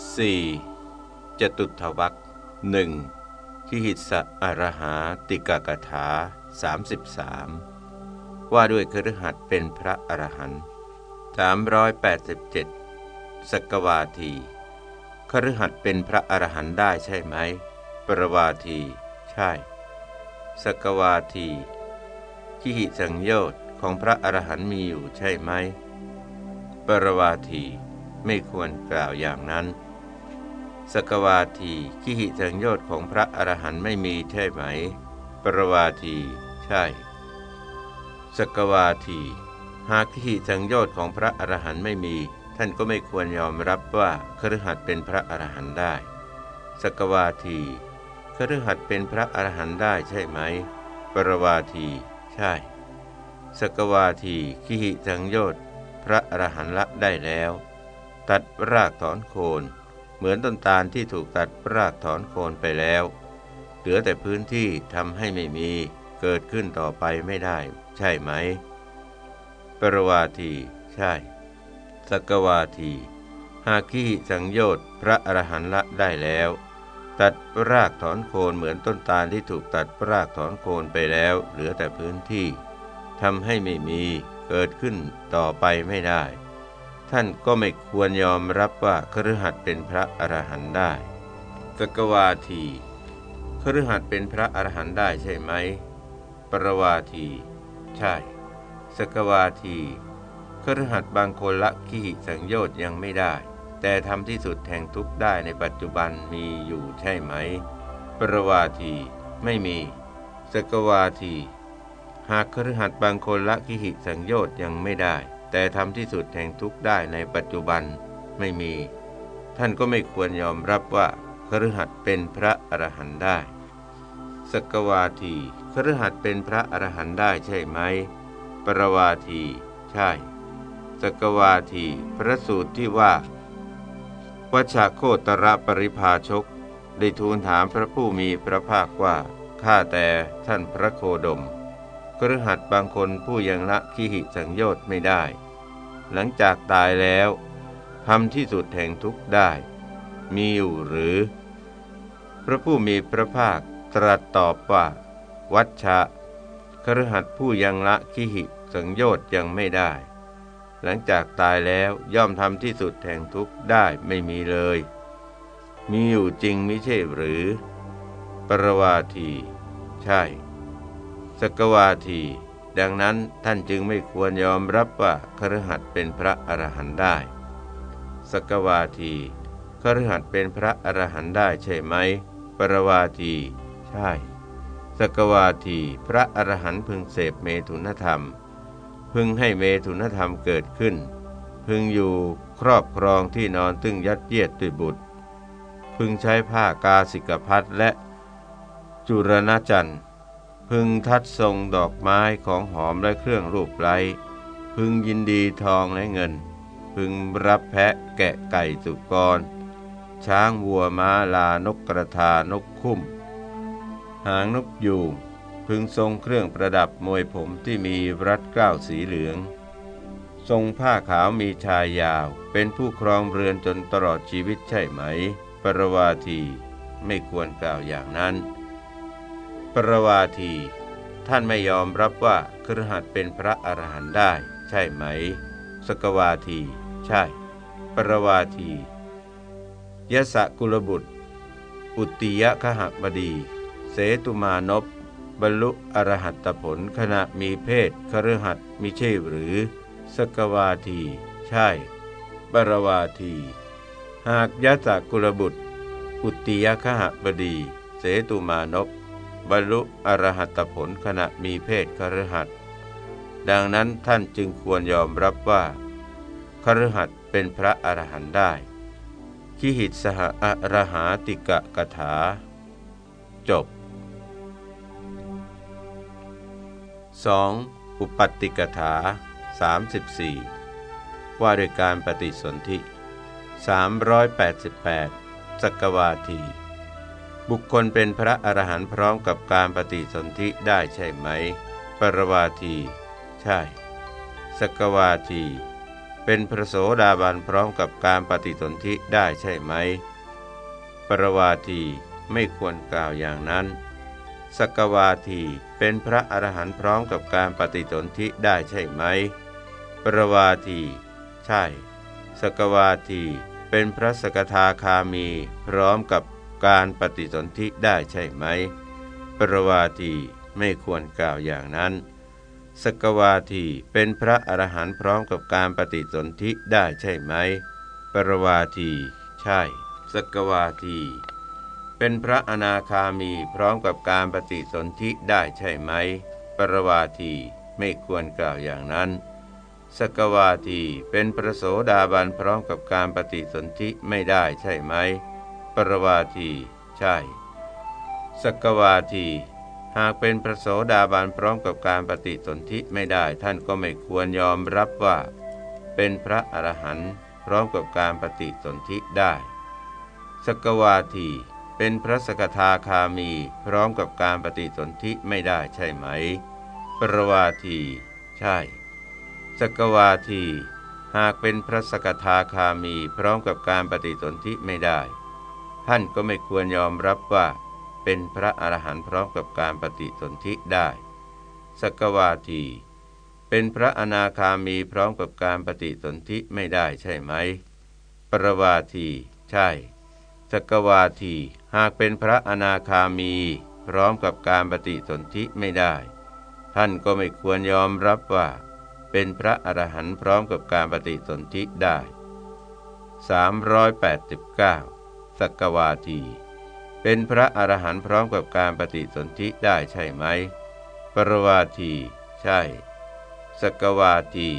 4. จตุทวักหนึ่งขิหิสะอรหาติกกถา 33 ว่าด้วยคฤหัสถ์เป็นพระอรหันต์387สกวาทีคฤหัสถ์เป็นพระอรหันต์ได้ใช่ไหม ปรวาที ใช่ สกวาทีขิหิสังโยชน์ของพระอรหันต์มีอยู่ใช่ไหม ปรวาที ไม่ควรกล่าวอย่างนั้น สกวาทีขิหิสังโยชน์ของพระอรหันต์ไม่มีใช่ไหม ปรวาที ใช่ สกวาที หากขิหิสังโยชน์ของพระอรหันต์ไม่มี ท่านก็ไม่ควรยอมรับว่าคฤหัสถ์เป็นพระอรหันต์ได้ สกวาทีคฤหัสถ์เป็นพระอรหันต์ได้ใช่ไหม ปรวาที ใช่ สกวาทีขิหิสังโยชน์พระอรหันต์ละได้แล้ว ตัดรากถอนโคน เหมือนต้นตาลที่ถูกตัดรากถอนโคนไปแล้ว เหลือแต่พื้นที่ทำให้ไม่มีเกิดขึ้นต่อไปไม่ได้ ใช่ไหม ปรวาที ใช่ สกวาที หากขี้สังโยชน์พระอรหันต์ละได้แล้ว ตัดรากถอนโคนเหมือนต้นตาลที่ถูกตัดรากถอนโคนไปแล้ว เหลือแต่พื้นที่ทำให้ไม่มีเกิดขึ้นต่อไปไม่ได้ ท่านก็ไม่ควรยอมรับว่าคฤหัสถ์เป็นพระอรหันต์ได้สกวาทีคฤหัสถ์เป็นพระอรหันต์ได้ใช่ไหม ปรวาที ใช่สกวาทีคฤหัสถ์บางคนละขี้สังโยชน์ยังไม่ได้ แต่ทำที่สุดแห่งทุกได้ในปัจจุบันมีอยู่ใช่ไหม ปรวาที ไม่มีสกวาที หากคฤหัสถ์บางคนละขิสังโยชน์ยังไม่ได้ แต่ทำที่สุดแห่งทุกได้ในปัจจุบันไม่มี ท่านก็ไม่ควรยอมรับว่าคฤหัสถ์เป็นพระอรหันต์ได้สกวาทีคฤหัสถ์เป็นพระอรหันต์ได้ใช่ไหม ปรวาทีใช่สกวาที พระสูตรที่ว่าวัชาโคตรปริภาชก ได้ทูลถามพระผู้มีพระภาคว่า ข้าแต่ท่านพระโคดมคฤหัสบางคนผู้ยังละขีหิสังโยชน์ไม่ได้ หลังจากตายแล้วทำที่สุดแห่งทุกข์ได้ มีอยู่หรือ พระผู้มีพระภาคตรัสตอบว่า วัชชะครหัสผู้ยังละขิหิสังโยชน์ยังไม่ได้ หลังจากตายแล้วย่อมทำที่สุดแห่งทุกข์ได้ไม่มีเลย มีอยู่จริงไม่ใช่หรือ ปรวาที ใช่ สกวาที ดังนั้นท่านจึงไม่ควรยอมรับว่าครหัสเป็นพระอรหันต์ได้ สกวาทีครหัสเป็นพระอรหันต์ได้ใช่ไหม ปรวาที ใช่ สกวาที พระอรหันต์พึงเสพเมถุนธรรม พึงให้เมถุนธรรมเกิดขึ้น พึงอยู่ครอบครองที่นอนตึงยัดเยียดด้วยบุตร พึงใช้ผ้ากาสิกพัดและจุรณจันทร์ พึงทัดทรงดอกไม้ของหอมและเครื่องรูปไร้พึงยินดีทองและเงิน พึงรับแพะแกะไก่สุกร ช้างวัวม้าลานกกระทานกคุ้ม หางนกยูงพึงทรงเครื่องประดับมวยผมที่มีรัดเกล้าสีเหลือง ทรงผ้าขาวมีชายยาว เป็นผู้ครองเรือนจนตลอดชีวิตใช่ไหม ปรวาทีไม่ควรกล่าวอย่างนั้น ปรวาที ท่านไม่ยอมรับว่าครหัสเป็นพระอรหันต์ได้ ใช่ไหม สกวาที ใช่ ปรวาทียะสะกุลบุตร อุติยะขหบดี เสตุมานพบรรลุอรหัตผลขณะมีเพศครหัสมิใช่หรือ สกวาที ใช่ ปรวาที หากยะสะกุลบุตร อุติยะขหบดี เสตุมานพ บรรลุอรหัตผลขณะมีเพศครหัสดังนั้นท่านจึงควรยอมรับว่าครหัสเป็นพระอรหันต์ได้ ขิหิตสหอรหาติกะกถา จบ 2. อุปัตติกถา 34 ว่าด้วยการปฏิสนธิ 388 สกวาที บุคคลเป็นพระอรหันต์พร้อมกับการปฏิสนธิได้ใช่ไหม ปรวาที ใช่ สกวาที เป็นพระโสดาบันพร้อมกับการปฏิสนธิได้ใช่ไหม ปรวาทีไม่ควรกล่าวอย่างนั้น สกวาทีเป็นพระอรหันต์พร้อมกับการปฏิสนธิได้ใช่ไหม ปรวาที ใช่ สกวาทีเป็นพระสกทาคามีพร้อมกับ การปฏิสนธิได้ใช่ไหม ปรวาทีไม่ควรกล่าวอย่างนั้น สกวาทีเป็นพระอรหันต์พร้อมกับการปฏิสนธิได้ใช่ไหม ปรวาที ใช่ สกวาที เป็นพระอนาคามีพร้อมกับการปฏิสนธิได้ใช่ไหม ปรวาทีไม่ควรกล่าวอย่างนั้นสกวาทีเป็นพระโสดาบันพร้อมกับการปฏิสนธิไม่ได้ใช่ไหม ปรวาที ใช่ สกวาที หากเป็นพระโสดาบันพร้อมกับการปฏิสนธิไม่ได้ท่านก็ไม่ควรยอมรับว่า เป็นพระอรหันต์พร้อมกับการปฏิสนธิได้ สกวาที เป็นพระสกทาคามีพร้อมกับการปฏิสนธิไม่ได้ใช่ไหม ปรวาที ใช่ สกวาที หากเป็นพระสกทาคามีพร้อมกับการปฏิสนธิไม่ได้ ท่านก็ไม่ควรยอมรับว่า เป็นพระอรหันต์พร้อมกับการปฏิสนธิได้ สกวาที เป็นพระอนาคามีพร้อมกับการปฏิสนธิไม่ได้ใช่ไหม ปรวาที ใช่ สกวาที หากเป็นพระอนาคามี พร้อมกับการปฏิสนธิไม่ได้ ท่านก็ไม่ควรยอมรับว่า เป็นพระอรหันต์พร้อมกับการปฏิสนธิได้ 389 สกวาที เป็นพระอรหันต์พร้อมกับการปฏิสนธิได้ใช่ไหม ปรวาที ใช่ สกวาที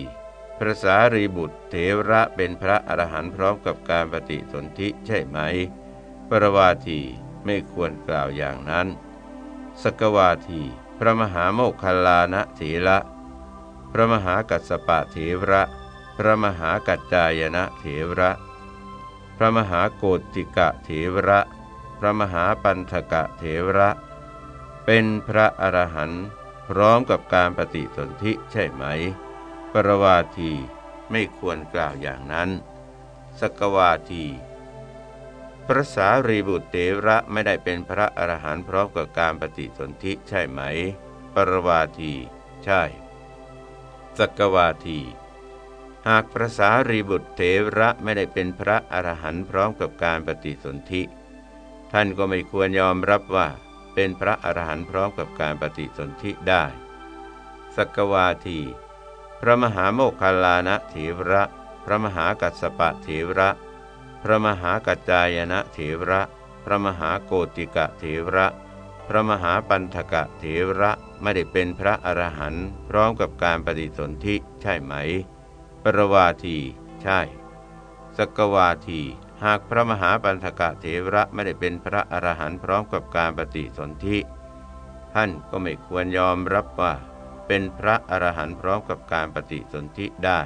พระสารีบุตรเถระเป็นพระอรหันต์พร้อมกับการปฏิสนธิใช่ไหม ปรวาทีไม่ควรกล่าวอย่างนั้น สกวาที พระมหาโมคคลานะเถระ พระมหากัสปะเถระ พระมหากัจจายนะเถระ พระมหาโกติกะเถระ พระมหาปันธกะเถระ เป็นพระอรหันต์พร้อมกับการปฏิสนธิใช่ไหม ปรวาทีไม่ควรกล่าวอย่างนั้น สกวาที พระสารีบุตรเถระไม่ได้เป็นพระอรหันต์พร้อมกับการปฏิสนธิใช่ไหม ปรวาที ใช่ สกวาที หากพระสารีบุตรเถระไม่ได้เป็นพระอรหันต์พร้อมกับการปฏิสนธิ ท่านก็ไม่ควรยอมรับว่าเป็นพระอรหันต์พร้อมกับการปฏิสนธิได้สกวาที พระมหาโมคคลานะเถระ พระมหากัสสปะเถระ พระมหากัจจายนะเถระ พระมหาโกติกะเถระ พระมหาปันธกะเถระไม่ได้เป็นพระอรหันต์พร้อมกับการปฏิสนธิใช่ไหม ปรวาที ใช่ สกวาที หากพระมหาปัญธกะเถระไม่ได้เป็นพระอรหันต์พร้อมกับการปฏิสนธิท่านก็ไม่ควรยอมรับว่า เป็นพระอรหันต์พร้อมกับการปฏิสนธิได้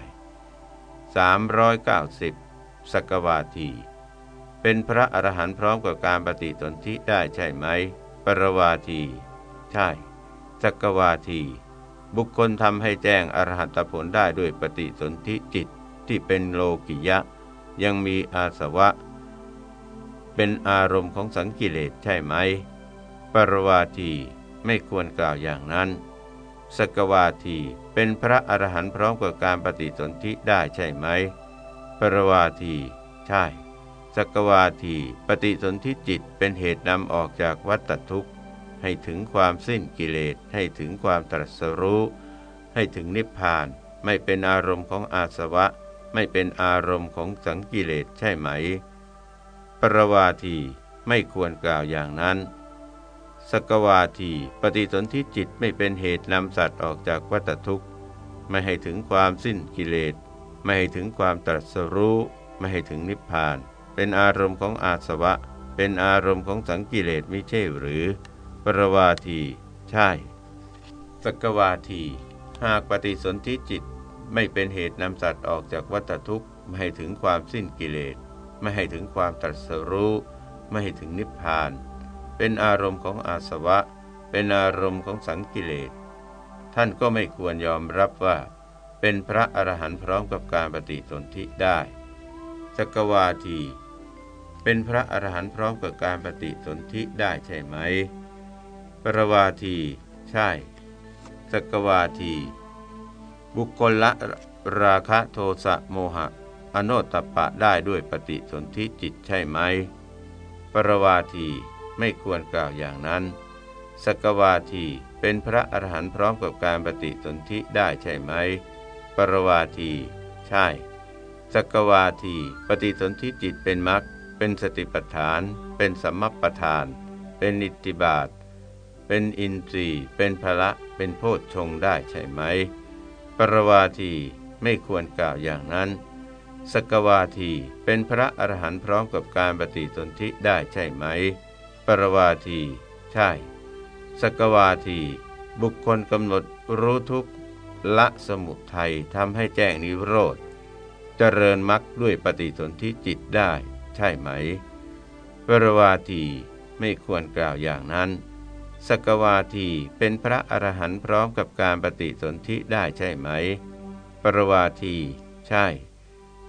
390สกวาที เป็นพระอรหันต์พร้อมกับการปฏิสนธิได้ใช่ไหม ปรวาที ใช่สกวาที บุคคลทำให้แจ้งอรหัตผลได้ด้วยปฏิสนธิจิตที่เป็นโลกิยะ ยังมีอาสวะ เป็นอารมณ์ของสังกิเลสใช่ไหม ปรวาทีไม่ควรกล่าวอย่างนั้นสกวาทีเป็นพระอรหันต์พร้อมกับการปฏิสนธิได้ใช่ไหม ปรวาที ใช่สกวาที ปฏิสนธิจิตเป็นเหตุนำออกจากวัฏทุกข์ ให้ถึงความสิ้นกิเลส ให้ถึงความตรัสรู้ ให้ถึงนิพพาน ไม่เป็นอารมณ์ของอาสวะ ไม่เป็นอารมณ์ของสังกิเลสใช่ไหม ปรวาทีไม่ควรกล่าวอย่างนั้น สกวาทีปฏิสนธิจิตไม่เป็นเหตุนำสัตว์ออกจากวัฏทุกข์ ไม่ให้ถึงความสิ้นกิเลส ไม่ให้ถึงความตรัสรู้ ไม่ให้ถึงนิพพาน เป็นอารมณ์ของอาสวะ เป็นอารมณ์ของสังกิเลสไม่ใช่หรือ รวาที ใช่ สกวาที หากปฏิสนธิจิตไม่เป็นเหตุนำสัตว์ออกจากวัฏทุกข์ไม่ให้ถึงความสิ้นกิเลส ไม่ให้ถึงความตรัสรู้ ไม่ให้ถึงนิพพาน เป็นอารมณ์ของอาสวะ เป็นอารมณ์ของสังกิเลส ท่านก็ไม่ควรยอมรับว่า เป็นพระอรหันต์พร้อมกับการปฏิสนธิได้สกวาที เป็นพระอรหันต์พร้อมกับการปฏิสนธิได้ใช่ไหม รวาที ใช่ สกวาที บุคคลละราคะโทสะโมหะ อโนตปะได้ด้วยปฏิสนธิจิตใช่ไหม ปรวาทีไม่ควรกล่าวอย่างนั้น สกวาทีเป็นพระอรหันต์พร้อมกับการปฏิสนธิได้ใช่ไหม ปรวาที ใช่ สกวาที ปฏิสนธิจิตเป็นมรรค เป็นสติปัฏฐาน เป็นสัมมปปทาน เป็นนิติบาต เป็นอินทรีย์เป็นพละเป็นโพชฌงได้ใช่ไหม ปรวาทีไม่ควรกล่าวอย่างนั้น สกวาทีเป็นพระอรหันต์พร้อมกับการปฏิสนธิได้ใช่ไหม ปรวาที ใช่ สกวาที บุคคลกำหนดรู้ทุกละสมุทัยทำให้แจ้งนิโรธ เจริญมรรคด้วยปฏิสนธิจิตได้ ใช่ไหม ปรวาทีไม่ควรกล่าวอย่างนั้น สกวาทีเป็นพระอรหันต์พร้อมกับการปฏิสนธิได้ใช่ไหม ปรวาที ใช่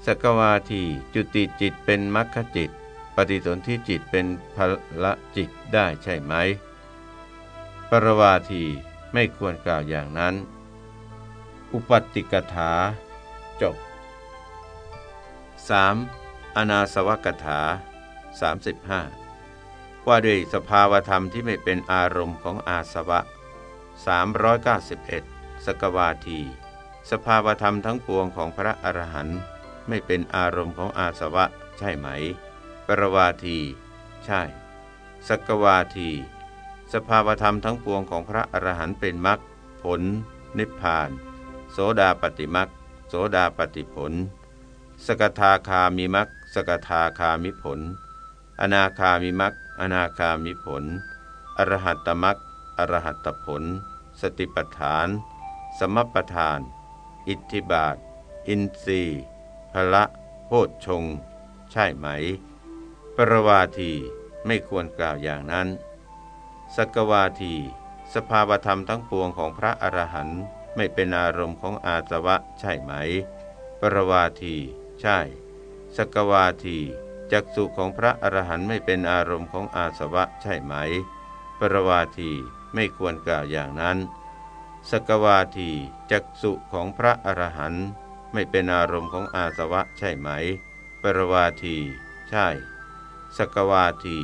สกวาทีจุติจิตเป็นมรรคจิต ปฏิสนธิจิตเป็นพละจิตได้ใช่ไหม ปรวาทีไม่ควรกล่าวอย่างนั้น อุปติกถา จบ 3. อนาสวกถา 35 ว่าด้วยสภาวธรรมที่ไม่เป็นอารมณ์ของอาสวะ 391 สกวาที สภาวธรรมทั้งปวงของพระอรหันต์ไม่เป็นอารมณ์ของอาสวะ ใช่ไหม ปรวาที ใช่ สกวาที สภาวธรรมทั้งปวงของพระอรหันต์เป็นมรรคผล นิพพาน โสดาปฏิมรรคโสดาปฏิผล สกทาคามิมรรคสกทาคามิผล อนาคามิมรรค อนาคามิผล อรหัตมรรคอรหัตผล สติปัฏฐาน สมปทาน อิทธิบาท อินทรีพละโพชฌงใช่ไหม ปรวาทีไม่ควรกล่าวอย่างนั้น สกวาที สภาวธรรมทั้งปวงของพระอรหันต์ไม่เป็นอารมณ์ของอาสวะใช่ไหม ปรวาที ใช่ สกวาที จักสุของพระอรหันต์ไม่เป็นอารมณ์ของอาสวะใช่ไหม ปรวาทีไม่ควรกล่าวอย่างนั้น สกวาทีจักสุของพระอรหันต์ไม่เป็นอารมณ์ของอาสวะใช่ไหม ปรวาทีใช่ สกวาที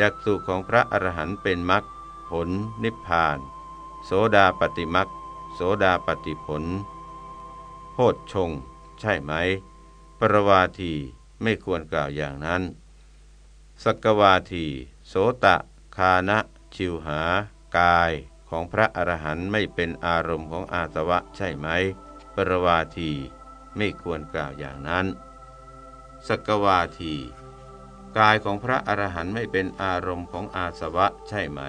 จักสุของพระอรหันต์เป็นมรรคผลนิพพาน โสดาปฏิมรรคโสดาปฏิผลโพชงใช่ไหม ปรวาที ไม่ควรกล่าวอย่างนั้นสกวาทีโสตะ คานะ ชิวหา กายของพระอรหันต์ไม่เป็นอารมณ์ของอาสวะใช่ไหม ปรวาทีไม่ควรกล่าวอย่างนั้นสกวาที กายของพระอรหันต์ไม่เป็นอารมณ์ของอาสวะใช่ไหม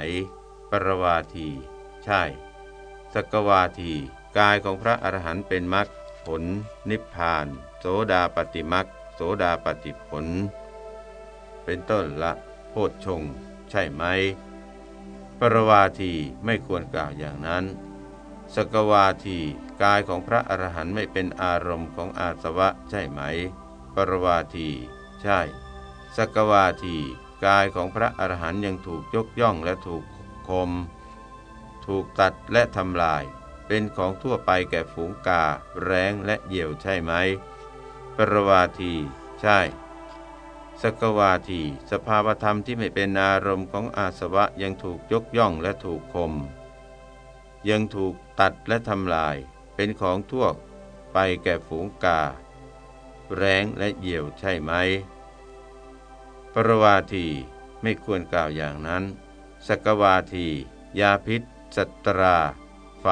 ปรวาที ใช่สกวาที กายของพระอรหันต์เป็นมรรคผล นิพพาน โสดาปฏิมรรค โสดาปฏิผล เป็นต้นละโพชง ใช่ไหม ปรวาทีไม่ควรกล่าวอย่างนั้น สกวาทีกายของพระอรหันต์ไม่เป็นอารมณ์ของอาสวะใช่ไหม ปรวาที ใช่ สกวาที กายของพระอรหันต์ยังถูกยกย่องและถูกคม ถูกตัดและทำลาย เป็นของทั่วไปแก่ฝูงกา แร้งและเหยี่ยวใช่ไหม ปรวาที ใช่ สกวาที สภาวธรรมที่ไม่เป็นอารมณ์ของอาสวะยังถูกยกย่องและถูกคม ยังถูกตัดและทำลาย เป็นของทั่วไปแก่ฝูงกา แรงและเหยี่ยวใช่ไหม ปรวาทีไม่ควรกล่าวอย่างนั้น สกวาที ยาพิษสัตรา ไฟ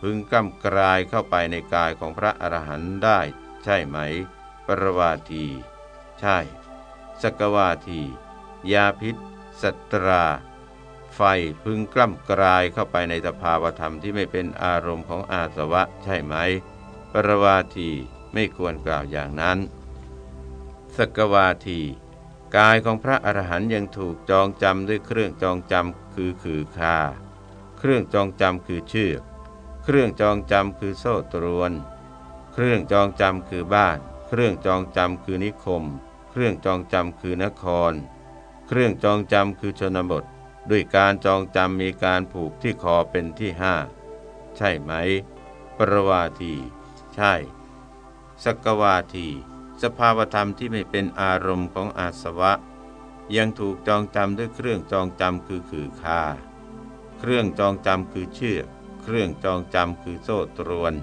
พึงกำกรายเข้าไปในกายของพระอรหันต์ได้ ใช่ไหม ปรวาที ใช่ สกวาที ยาพิษสตรา ไฟพึงกล้ำกรายเข้าไปในสภาวธรรมที่ไม่เป็นอารมณ์ของอาสวะใช่ไหม ปรวาทีไม่ควรกล่าวอย่างนั้น สกวาที กายของพระอรหันต์ยังถูกจองจำด้วยเครื่องจองจำคือขือคาเครื่องจองจำคือเชือก เครื่องจองจำคือโซ่ตรวน เครื่องจองจำคือบ้าน เครื่องจองจำคือนิคม เครื่องจองจำคือนคร เครื่องจองจำคือชนบท ด้วยการจองจำมีการผูกที่คอเป็นที่ห้าใช่ไหม ปรวาที ใช่ สกวาที สภาวธรรมที่ไม่เป็นอารมณ์ของอาสวะ ยังถูกจองจำด้วยเครื่องจองจำคือขือคาเครื่องจองจำคือเชือก เครื่องจองจำคือโซ่ตรวน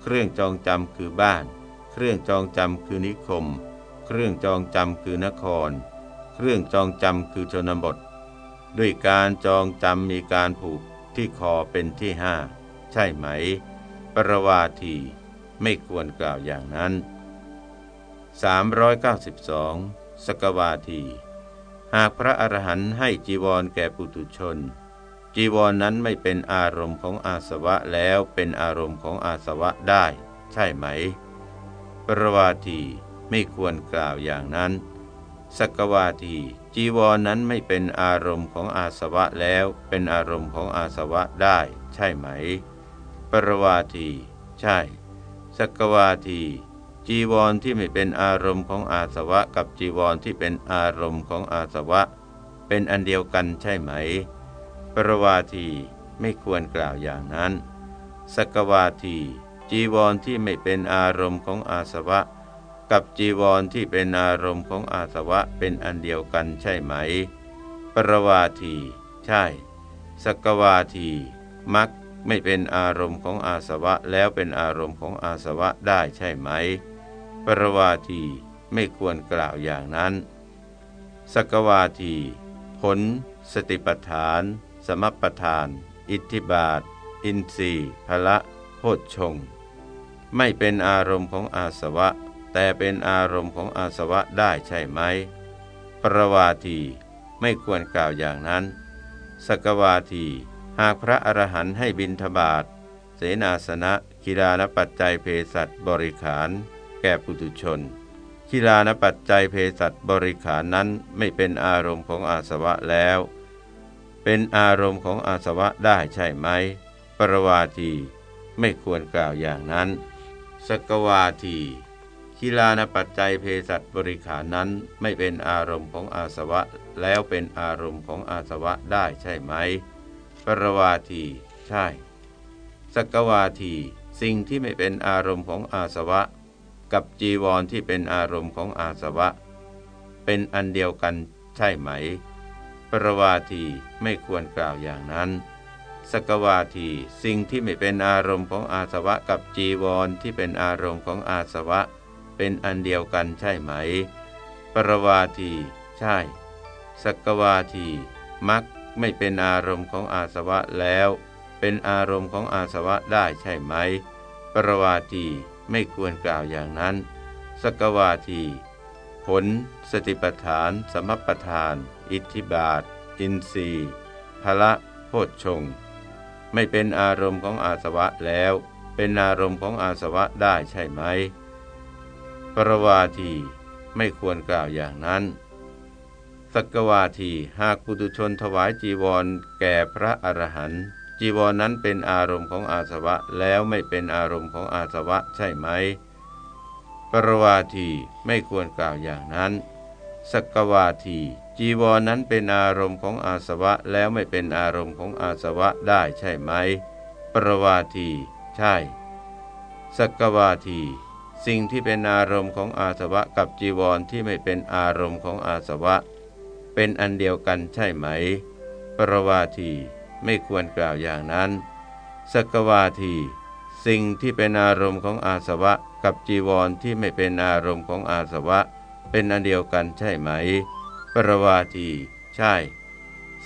เครื่องจองจำคือบ้าน เครื่องจองจำคือนิคม เครื่องจองจำคือนคร เครื่องจองจำคือชนบท ด้วยการจองจำมีการผูกที่คอเป็นที่ห้าใช่ไหม ปรวาทีไม่ควรกล่าวอย่างนั้น 392 สกวาที หากพระอรหันต์ให้จีวรแก่ปุถุชน จีวรนนั้นไม่เป็นอารมณ์ของอาสวะแล้วเป็นอารมณ์ของอาสวะได้ ใช่ไหม รวาทีไม่ควรกล่าวอย่างนั้น สกวาทีจีวรนนั้นไม่เป็นอารมณ์ของอาสวะแล้ว เป็นอารมณ์ของอาสวะได้ ใช่ไหม ปรวาที ใช่ สกวาที จีวรที่ไม่เป็นอารมณ์ของอาสวะ กับจีวรที่เป็นอารมณ์ของอาสวะ เป็นอันเดียวกันใช่ไหม ปรวาทีไม่ควรกล่าวอย่างนั้น สกวาที จีวรที่ไม่เป็นอารมณ์ของอาสวะ กับจีวรที่เป็นอารมณ์ของอาสวะเป็นอันเดียวกันใช่ไหม ปรวาที ใช่ สกวาทีมักไม่เป็นอารมณ์ของอาสวะแล้วเป็นอารมณ์ของอาสวะได้ใช่ไหม ปรวาทีไม่ควรกล่าวอย่างนั้น สกวาที ผล สติปัฏฐาน สมปทาน อิทธิบาท อินทรีย์พละโพชฌง ไม่เป็นอารมณ์ของอาสวะ แต่เป็นอารมณ์ของอาสวะได้ใช่ไหม ประวาทีไม่ควรกล่าวอย่างนั้น สกวาที หากพระอรหันต์ให้บินทบาทเสนาสนะกีฬานปัจจัยเพสัตบริขาร แก่ปุถุชนกีฬานปัจจัยเพสัตบริขารนั้นไม่เป็นอารมณ์ของอาสวะแล้ว เป็นอารมณ์ของอาสวะได้ใช่ไหม ปรวาที ไม่ควรกล่าวอย่างนั้น สกวาทีกีฬานปัจจัยเพศัตบริขารนั้นไม่เป็นอารมณ์ของอาสวะ แล้วเป็นอารมณ์ของอาสวะได้ใช่ไหม ปรวาที ใช่ สกวาที สิ่งที่ไม่เป็นอารมณ์ของอาสวะ กับจีวรที่เป็นอารมณ์ของอาสวะ เป็นอันเดียวกันใช่ไหม ปรวาทีไม่ควรกล่าวอย่างนั้น สกวาทีสิ่งที่ไม่เป็นอารมณ์ของอาสวะกับจีวรที่เป็นอารมณ์ของอาสวะ เป็นอันเดียวกันใช่ไหม ปรวาที ใช่สกวาทีมักไม่เป็นอารมณ์ของอาสวะแล้ว เป็นอารมณ์ของอาสวะได้ใช่ไหม ปรวาทีไม่ควรกล่าวอย่างนั้น สกวาที ผล สติปทาน สมปทาน อิทธิบาท อินทรีย์พละโพชฌง ไม่เป็นอารมณ์ของอาสวะแล้ว เป็นอารมณ์ของอาสวะได้ใช่ไหม ปรวาทีไม่ควรกล่าวอย่างนั้น สักวาทีหากปุตุชนถวายจีวรแก่พระอรหันต์จีวรนนั้นเป็นอารมณ์ของอาสวะแล้วไม่เป็นอารมณ์ของอาสวะใช่ไหม ปรวาทีไม่ควรกล่าวอย่างนั้นสกวาที จีวรนนั้นเป็นอารมณ์ของอาสวะแล้วไม่เป็นอารมณ์ของอาสวะได้ใช่ไหม ปรวาที ใช่สกวาที สิ่งที่เป็นอารมณ์ของอาสวะกับจีวรที่ไม่เป็นอารมณ์ของอาสวะ เป็นอันเดียวกันใช่ไหม ปรวาทีไม่ควรกล่าวอย่างนั้นสกวาที สิ่งที่เป็นอารมณ์ของอาสวะ กับจีวรที่ไม่เป็นอารมณ์ของอาสวะ เป็นอันเดียวกันใช่ไหม ปรวาที ใช่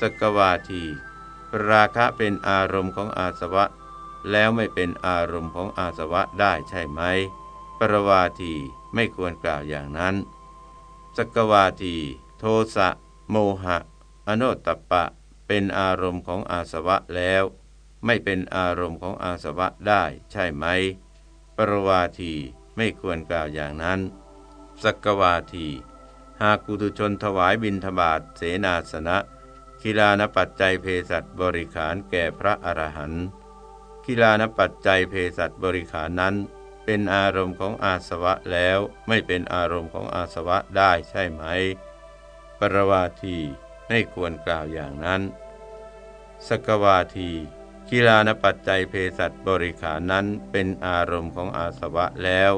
สกวาที ราคะเป็นอารมณ์ของอาสวะ แล้วไม่เป็นอารมณ์ของอาสวะได้ใช่ไหม ปรวาทีไม่ควรกล่าวอย่างนั้น สกวาที โทสะ โมหะอนุตตปะ เป็นอารมณ์ของอาสวะแล้ว ไม่เป็นอารมณ์ของอาสวะได้ใช่ไหม ปรวาทีไม่ควรกล่าวอย่างนั้น สกวาที หากกุตุชนถวายบิณฑบาตเสนาสนะคิลานปัจจัยเพสัตบริขารแก่พระอรหันต์คิลานปัจจัยเพสัตบริขารนั้น เป็นอารมณ์ของอาสวะแล้วไม่เป็นอารมณ์ของอาสวะได้ใช่ไหม ปรวาทีไม่ควรกล่าวอย่างนั้น สกวาทีกีฬานปัจจัยเพสัตบริขารนั้นเป็นอารมณ์ของอาสวะแล้ว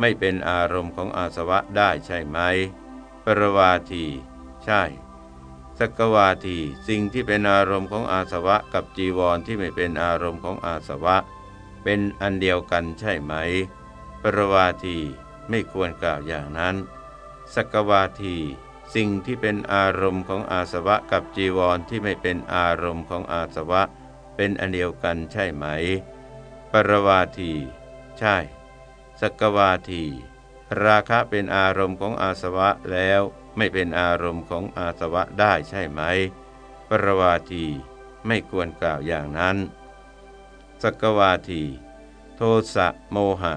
ไม่เป็นอารมณ์ของอาสวะได้ใช่ไหม ปรวาที ใช่ สกวาทีสิ่งที่เป็นอารมณ์ของอาสวะกับจีวรที่ไม่เป็นอารมณ์ของอาสวะ เป็นอันเดียวกันใช่ไหม ปรวาทีไม่ควรกล่าวอย่างนั้น สกวาที สิ่งที่เป็นอารมณ์ของอาสวะกับจีวรที่ไม่เป็นอารมณ์ของอาสวะ เป็นอันเดียวกันใช่ไหม ปรวาที ใช่สกวาที ราคะเป็นอารมณ์ของอาสวะแล้วไม่เป็นอารมณ์ของอาสวะได้ใช่ไหม ปรวาทีไม่ควรกล่าวอย่างนั้น สกวาที โทสะโมหะ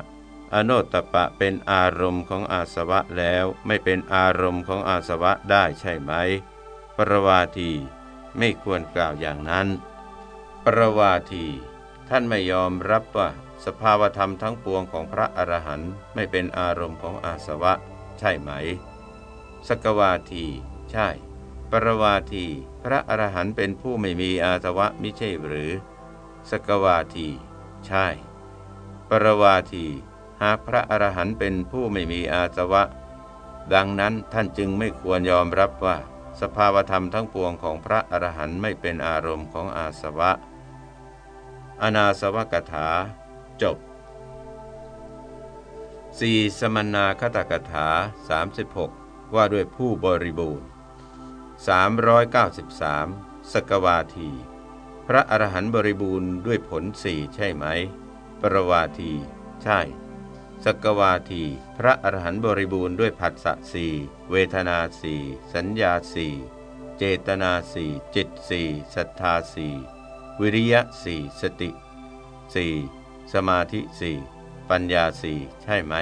อโนตปะเป็นอารมณ์ของอาสวะแล้วไม่เป็นอารมณ์ของอาสวะได้ใช่ไหม ปรวาทีไม่ควรกล่าวอย่างนั้น ปรวาที ท่านไม่ยอมรับว่า สภาวธรรมทั้งปวงของพระอรหันต์ไม่เป็นอารมณ์ของอาสวะ ใช่ไหม สกวาที ใช่ ปรวาที พระอรหันต์เป็นผู้ไม่มีอาสวะมิใช่หรือ สกวาที ใช่ ปรวาที หากพระอรหันต์เป็นผู้ไม่มีอาสวะ ดังนั้นท่านจึงไม่ควรยอมรับว่า สภาวธรรมทั้งปวงของพระอรหันต์ไม่เป็นอารมณ์ของอาสวะ อนาสวะกถา จบ 4. สมนาคตกถา 36 ว่าด้วยผู้บริบูรณ์ 393 สกวาที พระอรหันต์บริบูรณ์ด้วยผลสี่ใช่ไหม ปรวาที ใช่ สกวาที พระอรหันต์บริบูรณ์ด้วยผัสสะสี่เวทนาสี่สัญญาสี่เจตนาสี่จิตสี่ศรัทธาสี่วิริยะสี่สติสี่ สมาธิสี่ปัญญาสี่ใช่ไหม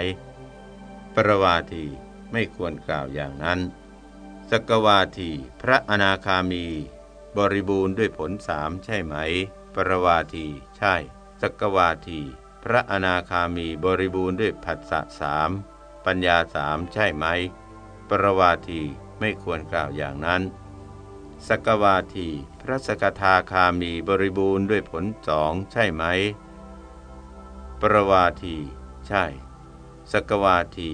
ปรวาทีไม่ควรกล่าวอย่างนั้น สกวาทีพระอนาคามี บริบูรณ์ด้วยผลสามใช่ไหม ปรวาทีใช่ สกวาที พระอนาคามีบริบูรณ์ด้วยผัสสะสามปัญญาสามใช่ไหม ปรวาทีไม่ควรกล่าวอย่างนั้นสกวาที พระสกทาคามีบริบูรณ์ด้วยผลสองใช่ไหม ปรวาที ใช่ สกวาที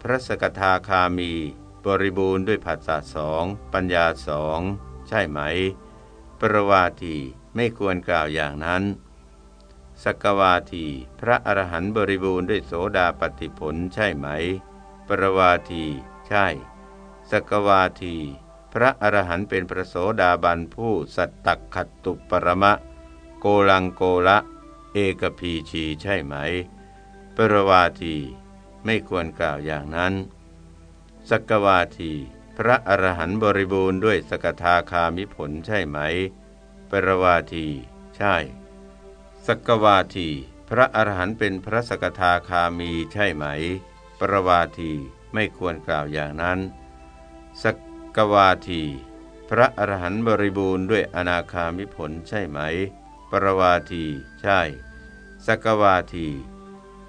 พระสกทาคามี บริบูรณ์ด้วยผัสสะสองปัญญาสองใช่ไหม ปรวาทีไม่ควรกล่าวอย่างนั้น สกวาที พระอรหันต์บริบูรณ์ด้วยโสดาปฏิผลใช่ไหม ปรวาที ใช่ สกวาที พระอรหันต์เป็นพระโสดาบันผู้สัตตักขัตตุปรมะ โกลังโกละ เอกพีชีใช่ไหม ปรวาที ไม่ควรกล่าวอย่างนั้น สกวาที พระอรหันต์บริบูรณ์ด้วยสกทาคามิผลใช่ไหม ปรวาที ใช่ สกวาที พระอรหันต์เป็นพระสกทาคามีใช่ไหม ปรวาทีไม่ควรกล่าวอย่างนั้น สกวาที พระอรหันต์บริบูรณ์ด้วยอนาคามิผลใช่ไหม ปรวาที ใช่ สกวาที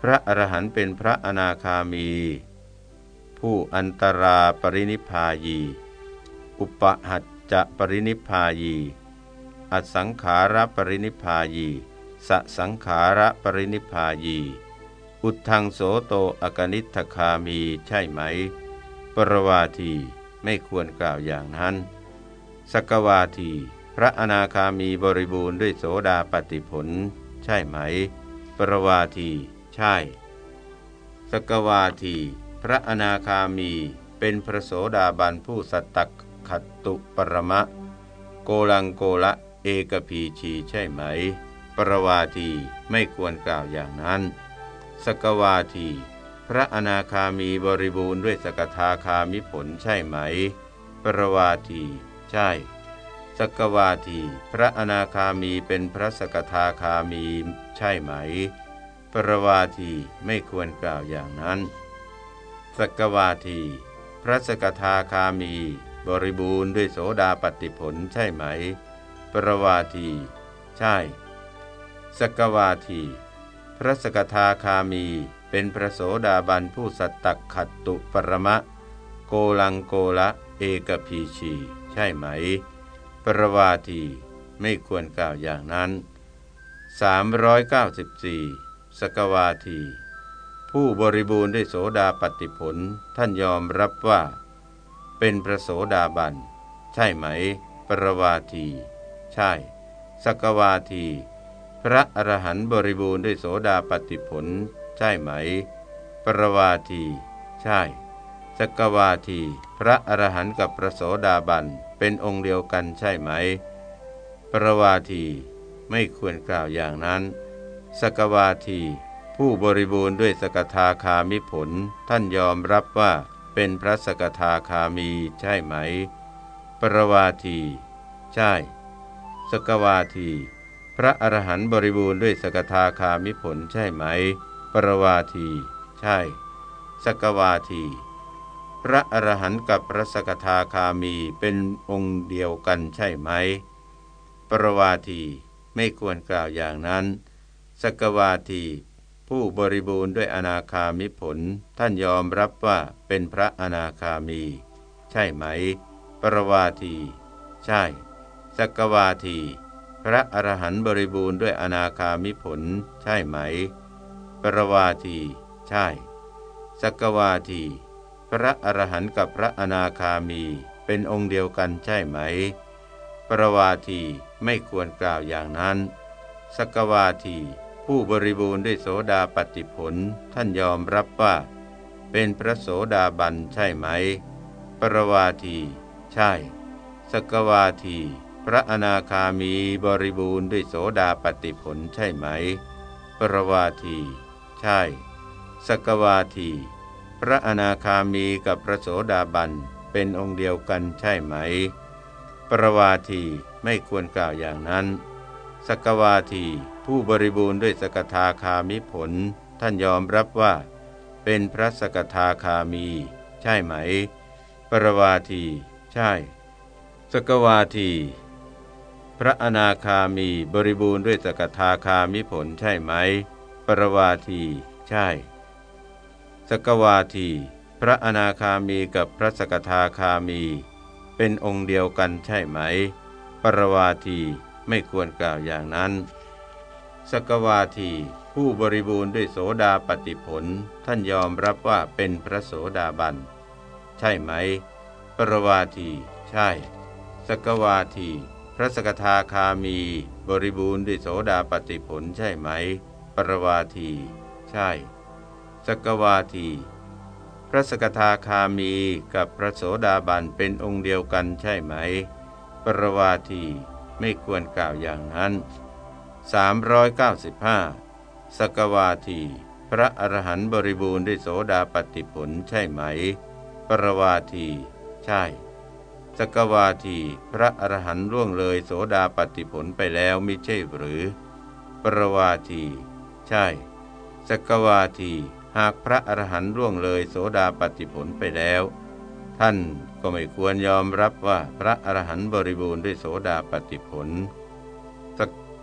พระอรหันต์เป็นพระอนาคามี ผู้อันตราปรินิพายี อุปหัตจะปรินิพายี อสังขารปรินิพายี สสังขารปรินิพายี อุทังโสโตอกนิทคามีใช่ไหม ปรวาทีไม่ควรกล่าวอย่างนั้น สกวาที พระอนาคามีบริบูรณ์ด้วยโสดาปฏิผล ใช่ไหม ปรวาที ใช่ สกวาที พระอนาคามีเป็นพระโสดาบันผู้สัตตขัตตุปรมะ โกลังโกละเอกพีชีใช่ไหม ปรวาทีไม่ควรกล่าวอย่างนั้น สกวาที พระอนาคามีบริบูรณ์ด้วยสกทาคามิผลใช่ไหม ปรวาที ใช่ สกวาทีพระอนาคามีเป็นพระสกทาคามีใช่ไหม ปรวาทีไม่ควรกล่าวอย่างนั้น สกวาที พระสกทาคามี บริบูรณ์ด้วยโสดาปฏิผลใช่ไหม ปรวาที ใช่ สกวาที พระสกทาคามีเป็นพระโสดาบันผู้สัตตกขัตตุปรมะ โกลังโกละเอกพีชี ใช่ไหม ปรวาทีไม่ควรกล่าวอย่างนั้น 394สกวาที ผู้บริบูรณ์ด้วยโสดาปฏิผลท่านยอมรับว่า เป็นพระโสดาบัน ใช่ไหม ปรวาที ใช่สกวาที พระอรหันต์บริบูรณ์ด้วยโสดาปฏิผล ใช่ไหม ปรวาที ใช่สกวาที พระอรหันต์กับพระโสดาบัน เป็นองค์เดียวกันใช่ไหม ประวาทีไม่ควรกล่าวอย่างนั้น สกวาที ผู้บริบูรณ์ด้วยสกทาคามิผล ท่านยอมรับว่าเป็นพระสกทาคามีใช่ไหม ประวาที ใช่ สกวาที พระอรหันต์บริบูรณ์ด้วยสกทาคามิผลใช่ไหม ประวาที ใช่ สกวาที พระอรหันต์กับพระสกทาคามีเป็นองค์เดียวกันใช่ไหม ปรวาทีไม่ควรกล่าวอย่างนั้น สกวาที ผู้บริบูรณ์ด้วยอนาคามิผล ท่านยอมรับว่าเป็นพระอนาคามี ใช่ไหม ปรวาที ใช่ สกวาที พระอรหันต์บริบูรณ์ด้วยอนาคามิผล ใช่ไหม ปรวาที ใช่ สกวาที พระอรหันต์กับพระอนาคามีเป็นองค์เดียวกันใช่ไหม ประวาทีไม่ควรกล่าวอย่างนั้น สกวาที ผู้บริบูรณ์ด้วยโสดาปฏิผลท่านยอมรับว่า เป็นพระโสดาบันใช่ไหม ประวาที ใช่ สกวาที พระอนาคามีบริบูรณ์ด้วยโสดาปฏิผลใช่ไหม ประวาที ใช่ สกวาที พระอนาคามีกับพระโสดาบันเป็นองค์เดียวกันใช่ไหม ปรวาทีไม่ควรกล่าวอย่างนั้น สกวาทีผู้บริบูรณ์ด้วยสกทาคามิผล ท่านยอมรับว่า เป็นพระสกทาคามี ใช่ไหม ปรวาที ใช่ สกวาที พระอนาคามีบริบูรณ์ด้วยสกทาคามิผลใช่ไหม ปรวาที ใช่ สกวาที พระอนาคามีกับพระสกทาคามี เป็นองค์เดียวกันใช่ไหม ปรวาทีไม่ควรกล่าวอย่างนั้น สกวาทีผู้บริบูรณ์ด้วยโสดาปฏิผล ท่านยอมรับว่าเป็นพระโสดาบัน ใช่ไหม ปรวาที ใช่ สกวาที พระสกทาคามี บริบูรณ์ด้วยโสดาปฏิผลใช่ไหม ปรวาที ใช่ กวาที พระสกทาคามีกับพระโสดาบันเป็นองค์เดียวกันใช่ไหม ปรวาทีไม่ควรกล่าวอย่างนั้น 395 สกวาที พระอรหันต์บริบูรณ์ด้วยโสดาปฏิผลใช่ไหม ปรวาที ใช่สกวาที พระอรหันต์ล่วงเลยโสดาปฏิผลไปแล้วมิใช่หรือ ปรวาที ใช่สกวาที หากพระอรหันต์ล่วงเลยโสดาปฏิผลไปแล้ว ท่านก็ไม่ควรยอมรับว่าพระอรหันต์บริบูรณ์ด้วยโสดาปฏิผลส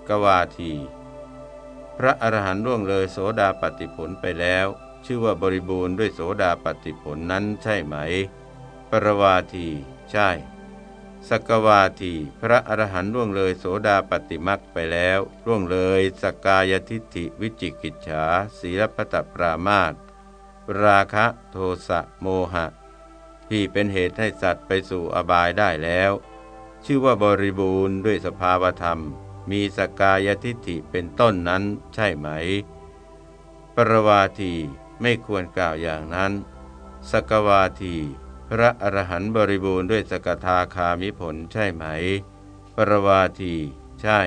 กวาที พระอรหันต์ล่วงเลยโสดาปฏิผลไปแล้ว ชื่อว่าบริบูรณ์ด้วยโสดาปฏิผลนั้นใช่ไหม ปรวาที ใช่ สกวาทีพระอรหันต์ล่วงเลยโสดาปฏิมักไปแล้วล่วงเลยสกายทิฏฐิวิจิกิจฉาศีลปตปรามาตราคะโทสะโมหะ ที่เป็นเหตุให้สัตว์ไปสู่อบายได้แล้ว ชื่อว่าบริบูรณ์ด้วยสภาวธรรม มีสกายทิฏฐิเป็นต้นนั้นใช่ไหม ปรวาทีไม่ควรกล่าวอย่างนั้น สกวาที พระอรหันต์บริบูรณ์ด้วยสกทาคามิผลใช่ไหม ปรวาที ใช่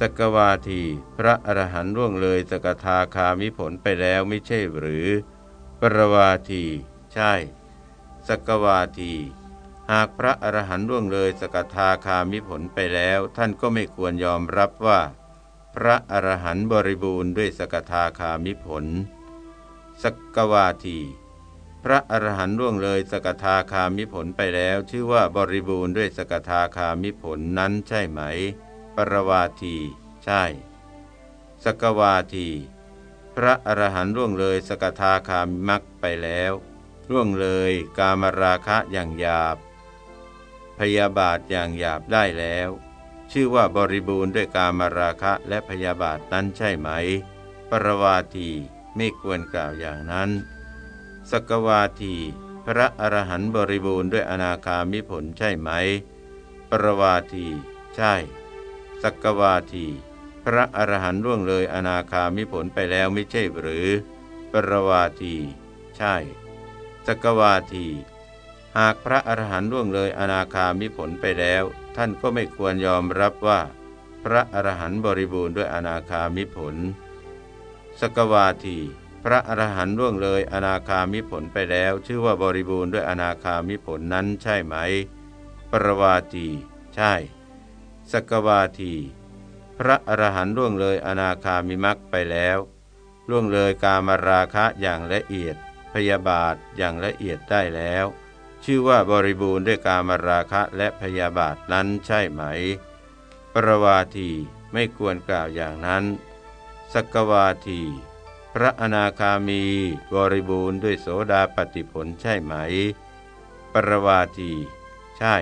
สกวาที พระอรหันต์ล่วงเลยสกทาคามิผลไปแล้วไม่ใช่หรือ ปรวาที ใช่ สกวาที หากพระอรหันต์ล่วงเลยสกทาคามิผลไปแล้ว ท่านก็ไม่ควรยอมรับว่า พระอรหันต์บริบูรณ์ด้วยสกทาคามิผล สกวาที พระอรหันต์ล่วงเลยสกทาคามิผลไปแล้ว ชื่อว่าบริบูรณ์ด้วยสกทาคามิผลนั้นใช่ไหม ปรวาที ใช่ สกวาที พระอรหันต์ล่วงเลยสกทาคามิมักไปแล้วล่วงเลยกามราคะอย่างหยาบ พยาบาทอย่างหยาบได้แล้ว ชื่อว่าบริบูรณ์ด้วยกามราคะและพยาบาทนั้นใช่ไหม ปรวาทีไม่ควรกล่าวอย่างนั้น สกวาที พระอรหันต์บริบูรณ์ด้วยอนาคามิผลใช่ไหม ปรวาที ใช่สกวาที พระอรหันต์ล่วงเลยอนาคามิผลไปแล้วไม่ใช่หรือ ปรวาที ใช่สกวาที หากพระอรหันต์ล่วงเลยอนาคามิผลไปแล้ว ท่านก็ไม่ควรยอมรับว่า พระอรหันต์บริบูรณ์ด้วยอนาคามิผลสกวาที พระอรหันต์ล่วงเลยอนาคามิผลไปแล้ว ชื่อว่าบริบูรณ์ด้วยอนาคามิผลนั้นใช่ไหม ปรวาทีใช่ สกวาที พระอรหันต์ล่วงเลยอนาคามิมักไปแล้ว ล่วงเลยกามราคะอย่างละเอียด พยาบาทอย่างละเอียดได้แล้ว ชื่อว่าบริบูรณ์ด้วยกามราคะและพยาบาทนั้นใช่ไหม ปรวาทีไม่ควรกล่าวอย่างนั้น สกวาที พระอนาคามีบริบูรณ์ด้วยโสดาปฏิผลใช่ไหม ปรวาที ใช่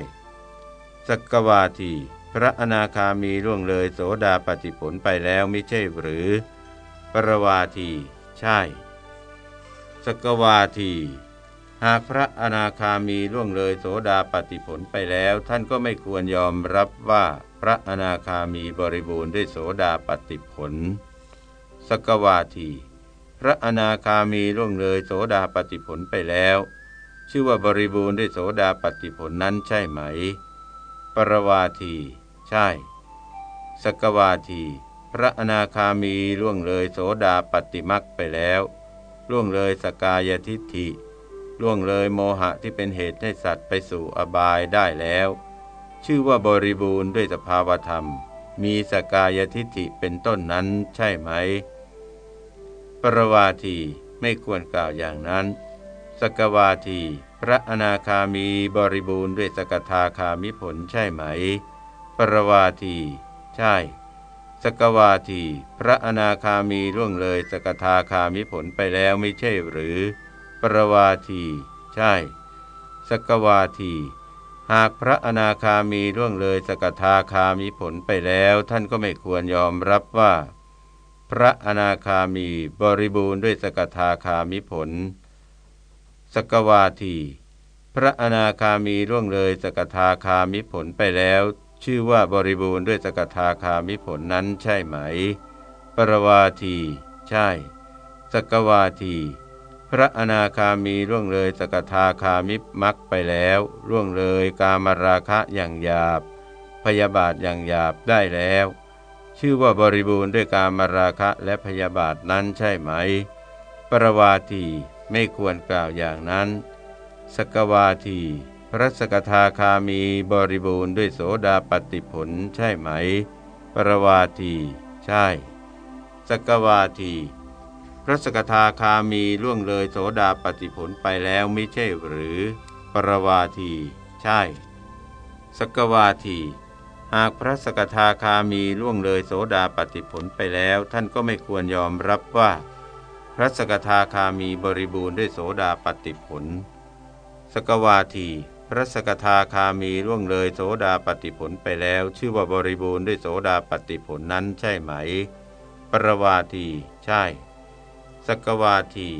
สกวาที พระอนาคามีล่วงเลยโสดาปฏิผลไปแล้วไม่ใช่หรือ ปรวาที ใช่ สกวาที หากพระอนาคามีล่วงเลยโสดาปฏิผลไปแล้ว ท่านก็ไม่ควรยอมรับว่าพระอนาคามีบริบูรณ์ด้วยโสดาปฏิผล สกวาที พระอนาคามีล่วงเลยโสดาปฏิผลไปแล้ว ชื่อว่าบริบูรณ์ด้วยโสดาปฏิผลนั้นใช่ไหม ปรวาที ใช่ สกวาที พระอนาคามีล่วงเลยโสดาปฏิมักไปแล้ว ล่วงเลยสกายทิฏฐิ ล่วงเลยโมหะที่เป็นเหตุให้สัตว์ไปสู่อบายได้แล้ว ชื่อว่าบริบูรณ์ด้วยสภาวธรรม มีสกายทิฏฐิเป็นต้นนั้นใช่ไหม ปรวาทีไม่ควรกล่าวอย่างนั้น สกวาที พระอนาคามีบริบูรณ์ด้วยสกทาคามิผลใช่ไหม ปรวาที ใช่ สกวาที พระอนาคามีล่วงเลยสกทาคามิผลไปแล้วไม่ใช่หรือ ปรวาที ใช่ สกวาที หากพระอนาคามีล่วงเลยสกทาคามิผลไปแล้ว ท่านก็ไม่ควรยอมรับว่า พระอนาคามีบริบูรณ์ด้วยสกทาคามิผล สกวาที พระอนาคามีล่วงเลยสกทาคามิผลไปแล้ว ชื่อว่าบริบูรณ์ด้วยสกทาคามิผลนั้นใช่ไหม ปรวาที ใช่ สกวาที พระอนาคามีล่วงเลยสกทาคามิมักไปแล้วล่วงเลยกามราคะอย่างหยาบ พยาบาทอย่างหยาบได้แล้ว ชื่อว่าบริบูรณ์ด้วยการมาราคะและพยาบาทนั้นใช่ไหม ปรวาทีไม่ควรกล่าวอย่างนั้น สกวาที พระสกทาคามีบริบูรณ์ด้วยโสดาปฏิผลใช่ไหม ปรวาที ใช่ สกวาที พระสกทาคามีล่วงเลยโสดาปฏิผลไปแล้วไม่ใช่หรือ ปรวาที ใช่ สกวาที หากพระสกทาคามีล่วงเลยโสดาปฏิผลไปแล้ว ท่านก็ไม่ควรยอมรับว่า พระสกทาคามีบริบูรณ์ด้วยโสดาปฏิผล สกวาทีพระสกทาคามีล่วงเลยโสดาปฏิผลไปแล้ว ชื่อว่าบริบูรณ์ด้วยโสดาปฏิผลนั้นใช่ไหม ปรวาทีใช่ สกวาที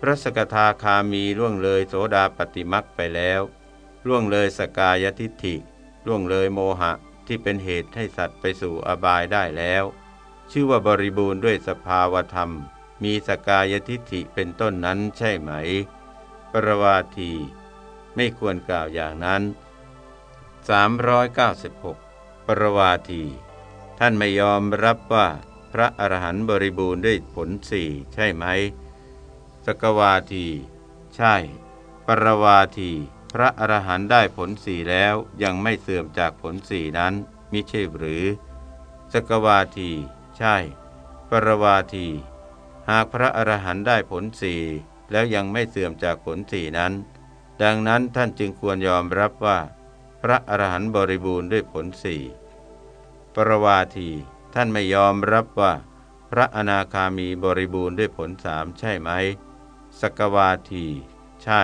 พระสกทาคามีล่วงเลยโสดาปฏิมักไปแล้ว ล่วงเลยสกายทิฏฐิ ล่วงเลยโมหะที่เป็นเหตุให้สัตว์ไปสู่อบายได้แล้ว ชื่อว่าบริบูรณ์ด้วยสภาวธรรม มีสกายทิฏฐิเป็นต้นนั้นใช่ไหม ปรวาที ไม่ควรกล่าวอย่างนั้น 396 ปรวาที ท่านไม่ยอมรับว่าพระอรหันต์บริบูรณ์ด้วยผลสี่ใช่ไหม สกวาที ใช่ ปรวาที พระอรหันต์ได้ผลสี่แล้วยังไม่เสื่อมจากผลสี่นั้นมิใช่หรือ สกวาที ใช่ ปรวาที หากพระอรหันต์ได้ผลสี่แล้วยังไม่เสื่อมจากผลสี่นั้น ดังนั้นท่านจึงควรยอมรับว่า พระอรหันต์บริบูรณ์ด้วยผลสี่ปรวาที ท่านไม่ยอมรับว่า พระอนาคามีบริบูรณ์ด้วยผลสามใช่ไหมสกวาที ใช่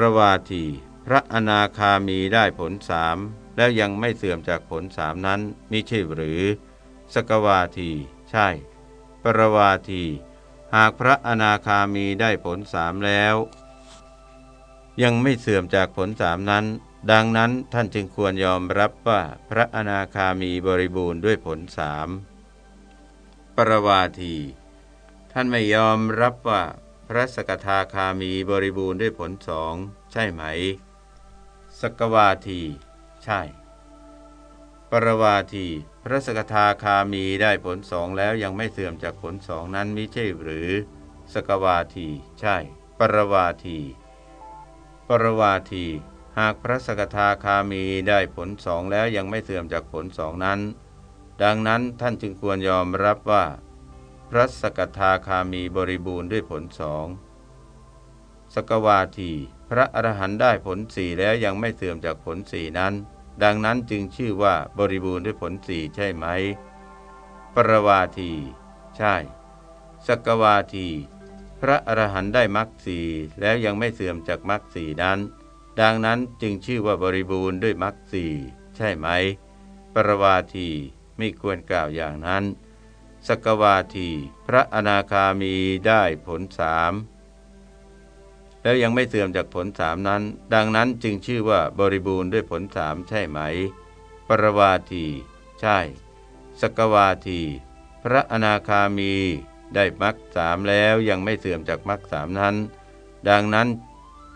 รวาที พระอนาคามีได้ผลสามแล้วยังไม่เสื่อมจากผลสามนั้นมิใช่หรือ สกวาที ใช่ ปรวาที หากพระอนาคามีได้ผลสามแล้ว ยังไม่เสื่อมจากผลสามนั้น ดังนั้นท่านจึงควรยอมรับว่าพระอนาคามีบริบูรณ์ด้วยผลสามปรวาที ท่านไม่ยอมรับว่า พระสกทาคามีบริบูรณ์ด้วยผลสองใช่ไหม สกวาที ใช่ ปรวาที พระสกทาคามีได้ผลสองแล้วยังไม่เสื่อมจากผลสองนั้นมิใช่หรือ สกวาที ใช่ ปรวาที ปรวาที หากพระสกทาคามีได้ผลสองแล้วยังไม่เสื่อมจากผลสองนั้น ดังนั้นท่านจึงควรยอมรับว่า พระสกทาคามีบริบูรณ์ด้วยผลสองสกวาทีพระอรหันต์ได้ผลสี่แล้วยังไม่เสื่อมจากผลสี่นั้น ดังนั้นจึงชื่อว่าบริบูรณ์ด้วยผลสี่ใช่ไหม ปรวาที ใช่สกวาที พระอรหันต์ได้มรรคสีแล้วยังไม่เสื่อมจากมรรคสีนั้น ดังนั้นจึงชื่อว่าบริบูรณ์ด้วยมรรคสีใช่ไหม ปรวาทีไม่ควรกล่าวอย่างนั้น สกวาที พระอนาคามีได้ผลสามแล้วยังไม่เสื่อมจากผลสามนั้น ดังนั้นจึงชื่อว่าบริบูรณ์ด้วยผลสามใช่ไหม ปรวาที ใช่ สกวาที พระอนาคามีได้มรรคสามแล้วยังไม่เสื่อมจากมรรคสามนั้น ดังนั้น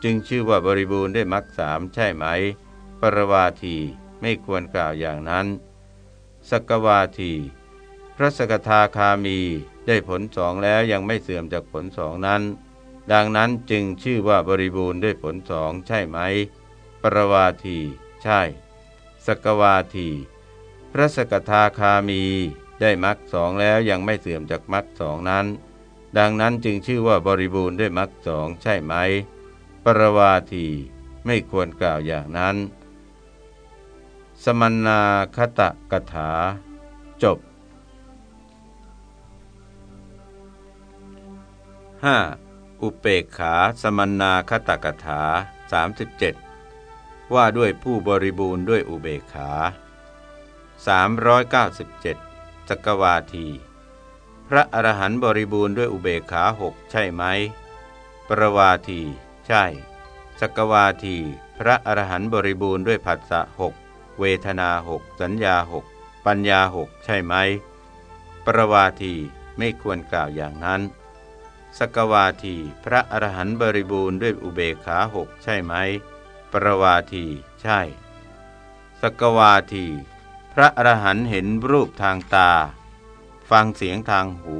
จึงชื่อว่าบริบูรณ์ด้วยมรรคสามใช่ไหม ปรวาทีไม่ควรกล่าวอย่างนั้น สกวาที ระสกทาคามีได้ผลสองแล้วยังไม่เสื่อมจากผลสองนั้น ดังนั้นจึงชื่อว่าบริบูรณ์ด้วยผลสองใช่ไหม ปรวาที ใช่ สกวาที พระสกทาคามีได้มรรคสองแล้วยังไม่เสื่อมจากมรรคสองนั้น ดังนั้นจึงชื่อว่าบริบูรณ์ด้วยมรรคสองใช่ไหม ปรวาที ไม่ควรกล่าวอย่างนั้น สมนาคตะกถา จบ 5. อุเปกขาสมนาคตกถา 37 ว่าด้วยผู้บริบูรณ์ด้วยอุเบกขา 397จักวาที พระอรหันต์บริบูรณ์ด้วยอุเบกขาหกใช่ไหม ปรวาที ใช่สกวาที พระอรหันต์บริบูรณ์ด้วยผัสสะหกเวทนาหกสัญญาหกปัญญาหกใช่ไหม ปรวาทีไม่ควรกล่าวอย่างนั้น สกวาทีพระอรหันต์บริบูรณ์ด้วยอุเบกขาหกใช่ไหม ปรวาทีใช่ สกวาที พระอรหันต์เห็นรูปทางตา ฟังเสียงทางหู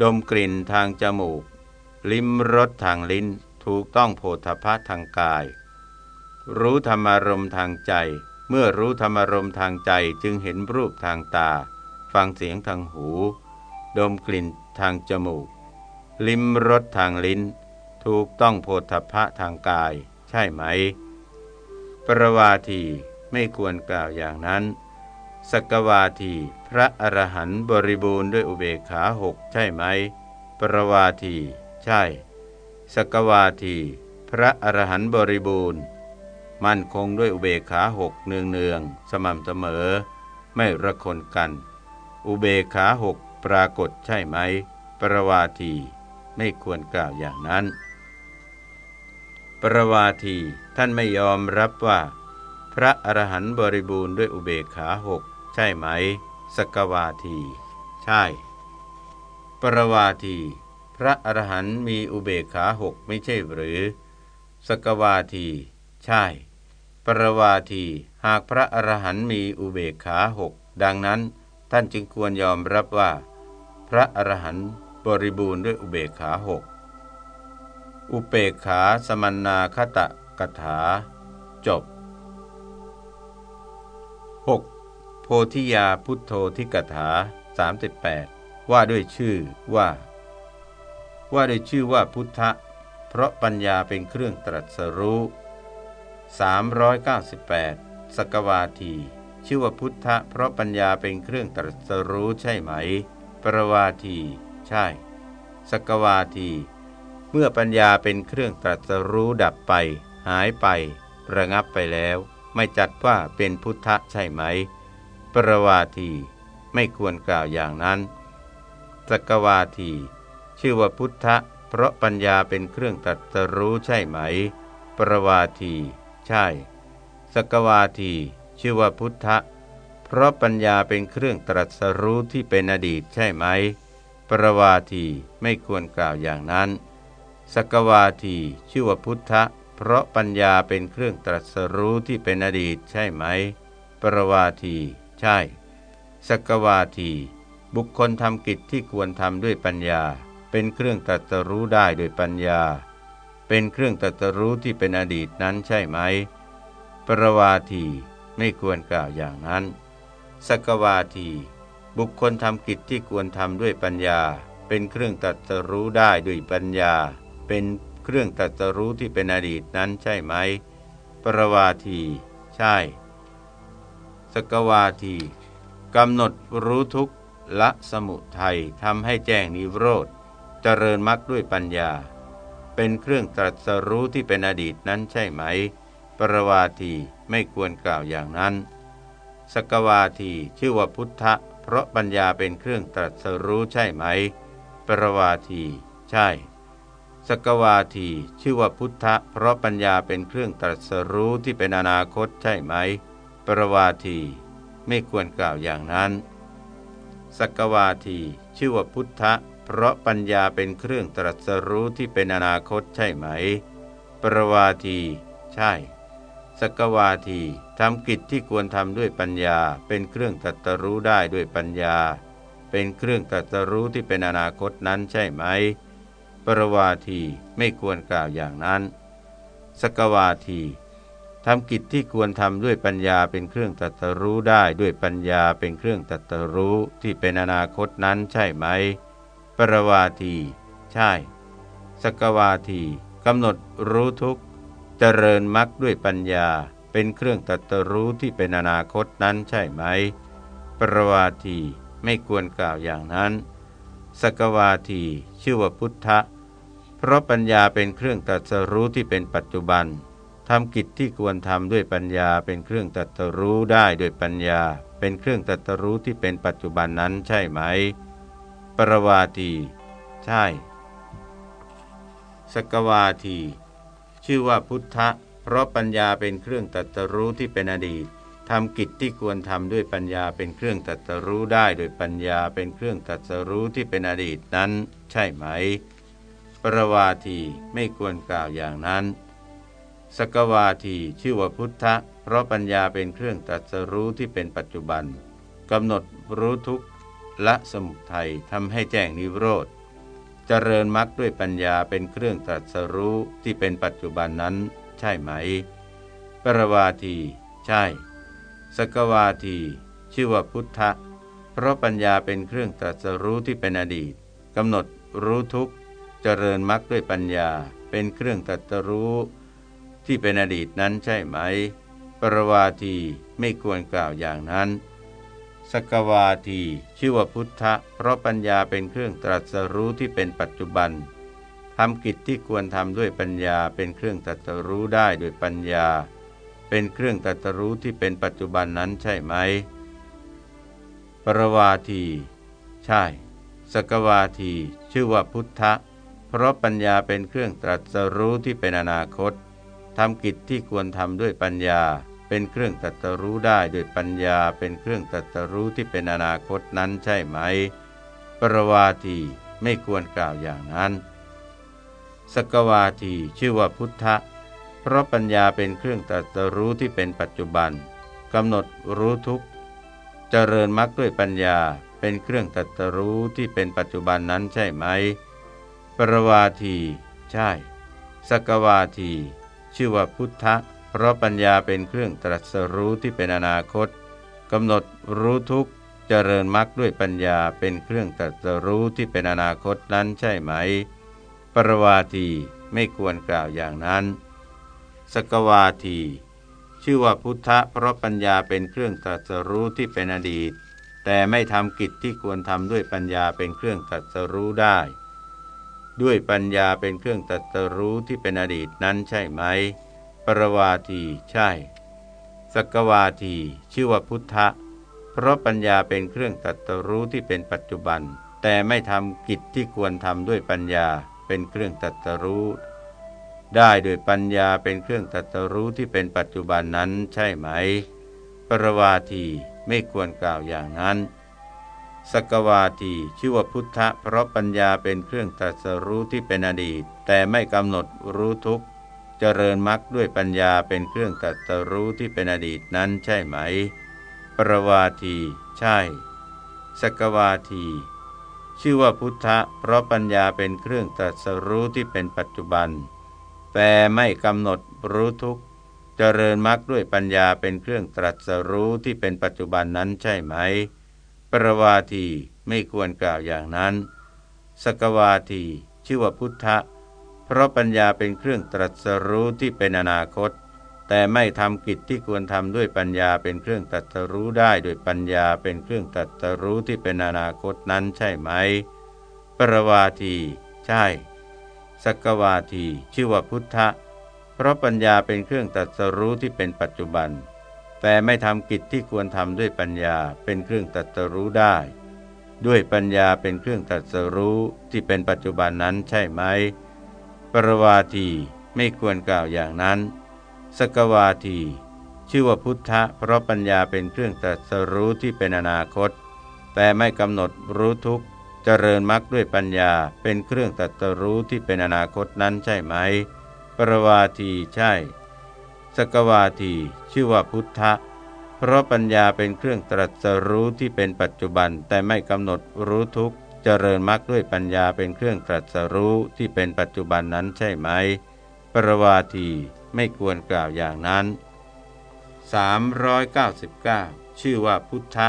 ดมกลิ่นทางจมูก ลิ้มรสทางลิ้นถูกต้องโผฏฐะทางกาย รู้ธรรมารมทางใจ เมื่อรู้ธรรมารมทางใจจึงเห็นรูปทางตา ฟังเสียงทางหู ดมกลิ่นทางจมูก ลิ้มรสทางลิ้น ถูกต้องโพธพะทางกาย ใช่ไหม ปรวาทีไม่ควรกล่าวอย่างนั้น สกวาที พระอรหันต์บริบูรณ์ด้วยอุเบกขาหกใช่ไหม ปรวาที ใช่ สกวาที พระอรหันต์บริบูรณ์ มั่นคงด้วยอุเบกขาหกเนืองเนืองสม่ำเสมอ ไม่ระคนกัน อุเบกขาหกปรากฏใช่ไหม ปรวาที ไม่ควรกล่าวอย่างนั้น ปรวาทีท่านไม่ยอมรับว่า พระอรหันต์บริบูรณ์ด้วยอุเบกขาหกใช่ไหม สกวาที ใช่ ปรวาที พระอรหันต์มีอุเบกขาหกไม่ใช่หรือ สกวาที ใช่ ปรวาทีหากพระอรหันต์มีอุเบกขาหกดังนั้นท่านจึงควรยอมรับว่า พระอรหันต์ บริบูรณ์ด้วยอุเบกขาหกอุเบกขาสมนาคตะกถา จบ 6. โพธิยาพุทโธทิกถา 38 ว่าด้วยชื่อว่า ว่าด้วยชื่อว่าพุทธะ เพราะปัญญาเป็นเครื่องตรัสรู้ 398 สกวาที ชื่อว่าพุทธะ เพราะปัญญาเป็นเครื่องตรัสรู้ใช่ไหม ประวาที ใช่ สกวาที เมื่อปัญญาเป็นเครื่องตรัสรู้ดับไป หายไป ระงับไปแล้ว ไม่จัดว่าเป็นพุทธะใช่ไหม ปรวาที ไม่ควรกล่าวอย่างนั้น สกวาที ชื่อว่าพุทธะ เพราะปัญญาเป็นเครื่องตรัสรู้ใช่ไหม ปรวาที ใช่ สกวาที ชื่อว่าพุทธะ เพราะปัญญาเป็นเครื่องตรัสรู้ที่เป็นอดีตใช่ไหม ปรวาทีไม่ควรกล่าวอย่างนั้น สกวาทีชื่อว่าพุทธะ เพราะปัญญาเป็นเครื่องตรัสรู้ที่เป็นอดีตใช่ไหม ปรวาที ใช่ สกวาที บุคคลทำกิจที่ควรทำด้วยปัญญา เป็นเครื่องตรัสรู้ได้โดยปัญญา เป็นเครื่องตรัสรู้ที่เป็นอดีตนั้นใช่ไหม ปรวาทีไม่ควรกล่าวอย่างนั้น สกวาที บุคคลทำกิจที่ควรทำด้วยปัญญา เป็นเครื่องตัดสรู้ได้ด้วยปัญญา เป็นเครื่องตัดสรู้ที่เป็นอดีตนั้นใช่ไหม ปรวาที ใช่ สกวาทีกำหนดรู้ทุกละสมุทัยทำให้แจ้งนิโรธ เจริญมรรคด้วยปัญญา เป็นเครื่องตรัสรู้ที่เป็นอดีตนั้นใช่ไหม ปรวาทีไม่ควรกล่าวอย่างนั้น สกวาทีชื่อว่าพุทธ เพราะปัญญาเป็นเครื่องตรัสรู้ใช่ไหม ปรวาที ใช่ สกวาที ชื่อว่าพุทธะ เพราะปัญญาเป็นเครื่องตรัสรู้ที่เป็นอนาคตใช่ไหม ปรวาที ไม่ควรกล่าวอย่างนั้น สกวาที ชื่อว่าพุทธะ เพราะปัญญาเป็นเครื่องตรัสรู้ที่เป็นอนาคตใช่ไหม ปรวาที ใช่ สกวาทีทำกิจที่ควรทำด้วยปัญญา เป็นเครื่องตัตรู้ได้ด้วยปัญญา เป็นเครื่องตัตรู้ที่เป็นอนาคตนั้นใช่ไหม ปรวาทีไม่ควรกล่าวอย่างนั้น สกวาทีทำกิจที่ควรทำด้วยปัญญาเป็นเครื่องตัตรู้ได้ด้วยปัญญาเป็นเครื่องตัตรู้ที่เป็นอนาคตนั้นใช่ไหม ปรวาที ใช่ สกวาทีกำหนดรู้ทุก เจริญมรรคด้วยปัญญาเป็นเครื่องตัตรู้ที่เป็นอนาคตนั้นใช่ไหม ปรวาทีไม่ควรกล่าวอย่างนั้น สกวาทีชื่อว่าพุทธะ เพราะปัญญาเป็นเครื่องตัตรู้ที่เป็นปัจจุบันทำกิจที่ควรทำด้วยปัญญาเป็นเครื่องตัตรู้ได้ด้วยปัญญา เป็นเครื่องตัตรู้ที่เป็นปัจจุบันนั้นใช่ไหม ปรวาที ใช่ สกวาที ชื่อว่าพุทธะ เพราะปัญญาเป็นเครื่องตัตรู้ที่เป็นอดีตทำกิจที่ควรทำด้วยปัญญาเป็นเครื่องตัตรู้ได้โดยปัญญาเป็นเครื่องตัตรู้ที่เป็นอดีตนั้น ใช่ไหม ปรวาทีไม่ควรกล่าวอย่างนั้น สกวาทีชื่อว่าพุทธะ เพราะปัญญาเป็นเครื่องตัดสรู้ที่เป็นปัจจุบันกำหนดรู้ทุกละสมุทัยทำให้แจ้งนิโรธ เจริญมรรคด้วยปัญญาเป็นเครื่องตรัสรู้ที่เป็นปัจจุบันนั้น ใช่ไหม ปรวาที ใช่ สกวาที ชื่อว่าพุทธะ เพราะปัญญาเป็นเครื่องตรัสรู้ที่เป็นอดีตกำหนดรู้ทุกเจริญมรรคด้วยปัญญาเป็นเครื่องตรัสรู้ ที่เป็นอดีตนั้นใช่ไหม ปรวาทีไม่ควรกล่าวอย่างนั้น สกวาที ชื่อว่าพุทธะ เพราะปัญญาเป็นเครื่องตรัสรู้ที่เป็นปัจจุบันทำกิจที่ควรทำด้วยปัญญาเป็นเครื่องตรัสรู้ได้ด้วยปัญญา เป็นเครื่องตรัสรู้ที่เป็นปัจจุบันนั้นใช่ไหม ปรวาที ใช่ สกวาที ชื่อว่าพุทธะ เพราะปัญญาเป็นเครื่องตรัสรู้ที่เป็นอนาคตทำกิจที่ควรทำด้วยปัญญา เป็นเครื่องตัตรู้ได้โดยปัญญาเป็นเครื่องตัตรู้ที่เป็นอนาคตนั้นใช่ไหม ปรวาทีไม่ควรกล่าวอย่างนั้น สกวาทีชื่อว่าพุทธะ เพราะปัญญาเป็นเครื่องตัตรู้ที่เป็นปัจจุบันกำหนดรู้ทุกเจริญมรรคด้วยปัญญาเป็นเครื่องตัตรู้ที่เป็นปัจจุบันนั้นใช่ไหม ปรวาที ใช่ สกวาที ชื่อว่าพุทธะ เพราะปัญญาเป็นเครื่องตรัสรู้ที่เป็นอนาคตกำหนดรู้ทุกเจริญมรรคด้วยปัญญาเป็นเครื่องตรัสรู้ที่เป็นอนาคตนั้นใช่ไหม ปรวาทีไม่ควรกล่าวอย่างนั้น สกวาที ชื่อว่าพุทธะเพราะปัญญาเป็นเครื่องตรัสรู้ที่เป็นอดีต แต่ไม่ทำกิจที่ควรทำด้วยปัญญาเป็นเครื่องตรัสรู้ได้ ด้วยปัญญาเป็นเครื่องตรัสรู้ที่เป็นอดีตนั้นใช่ไหม รวาที ใช่สกวาที ชื่อว่าพุทธะ เพราะปัญญาเป็นเครื่องตรัสรู้ที่เป็นปัจจุบัน แต่ไม่ทำกิจที่ควรทำด้วยปัญญาเป็นเครื่องตรัสรู้ ได้โดยปัญญาเป็นเครื่องตรัสรู้ที่เป็นปัจจุบันนั้นใช่ไหม ปรวาทีไม่ควรกล่าวอย่างนั้นสกวาทีชื่อว่าพุทธะเพราะปัญญาเป็นเครื่องตรัสรู้ที่เป็นอดีต แต่ไม่กำหนดรู้ทุก เจริญมรรคด้วยปัญญาเป็นเครื่องตรัสรู้ที่เป็นอดีตนั้นใช่ไหม ปรวาที ใช่ สกวาที ชื่อว่าพุทธะ เพราะปัญญาเป็นเครื่องตรัสรู้ที่เป็นปัจจุบัน แต่ไม่กำหนดรู้ทุกเจริญมรรคด้วยปัญญาเป็นเครื่องตรัสรู้ที่เป็นปัจจุบันนั้นใช่ไหม ปรวาทีไม่ควรกล่าวอย่างนั้น สกวาที ชื่อว่าพุทธะเพราะปัญญาเป็นเครื่องตรัสรู้ที่เป็นอนาคต แต่ไม่ทำกิจที่ควรทำด้วยปัญญาเป็นเครื่องตรัสรู้ได้โดยปัญญาเป็นเครื่องตรัสรู้ที่เป็นอนาคตนั้นใช่ไหม ปรวาที ใช่สกวาที ชื่อว่าพุทธะ เพราะปัญญาเป็นเครื่องตรัสรู้ที่เป็นปัจจุบัน แต่ไม่ทำกิจที่ควรทำด้วยปัญญาเป็นเครื่องตรัสรู้ได้ ด้วยปัญญาเป็นเครื่องตรัสรู้ที่เป็นปัจจุบันนั้นใช่ไหม ปรวาทีไม่ควรกล่าวอย่างนั้น สกวาที ชื่อว่าพุทธะเพราะปัญญาเป็นเครื่องตรัสรู้ที่เป็นอนาคต แต่ไม่กำหนดรู้ทุกเจริญมรรคด้วยปัญญาเป็นเครื่องตัดรู้ที่เป็นอนาคตนั้นใช่ไหม ปรวาทีใช่ สกวาทีชื่อว่าพุทธะเพราะปัญญาเป็นเครื่องตรัสรู้ที่เป็นปัจจุบันแต่ไม่กำหนดรู้ทุก เจริญมรรคด้วยปัญญาเป็นเครื่องตรัสรู้ที่เป็นปัจจุบันนั้นใช่ไหม ปรวาทีไม่ควรกล่าวอย่างนั้น 399 ชื่อว่าพุทธะ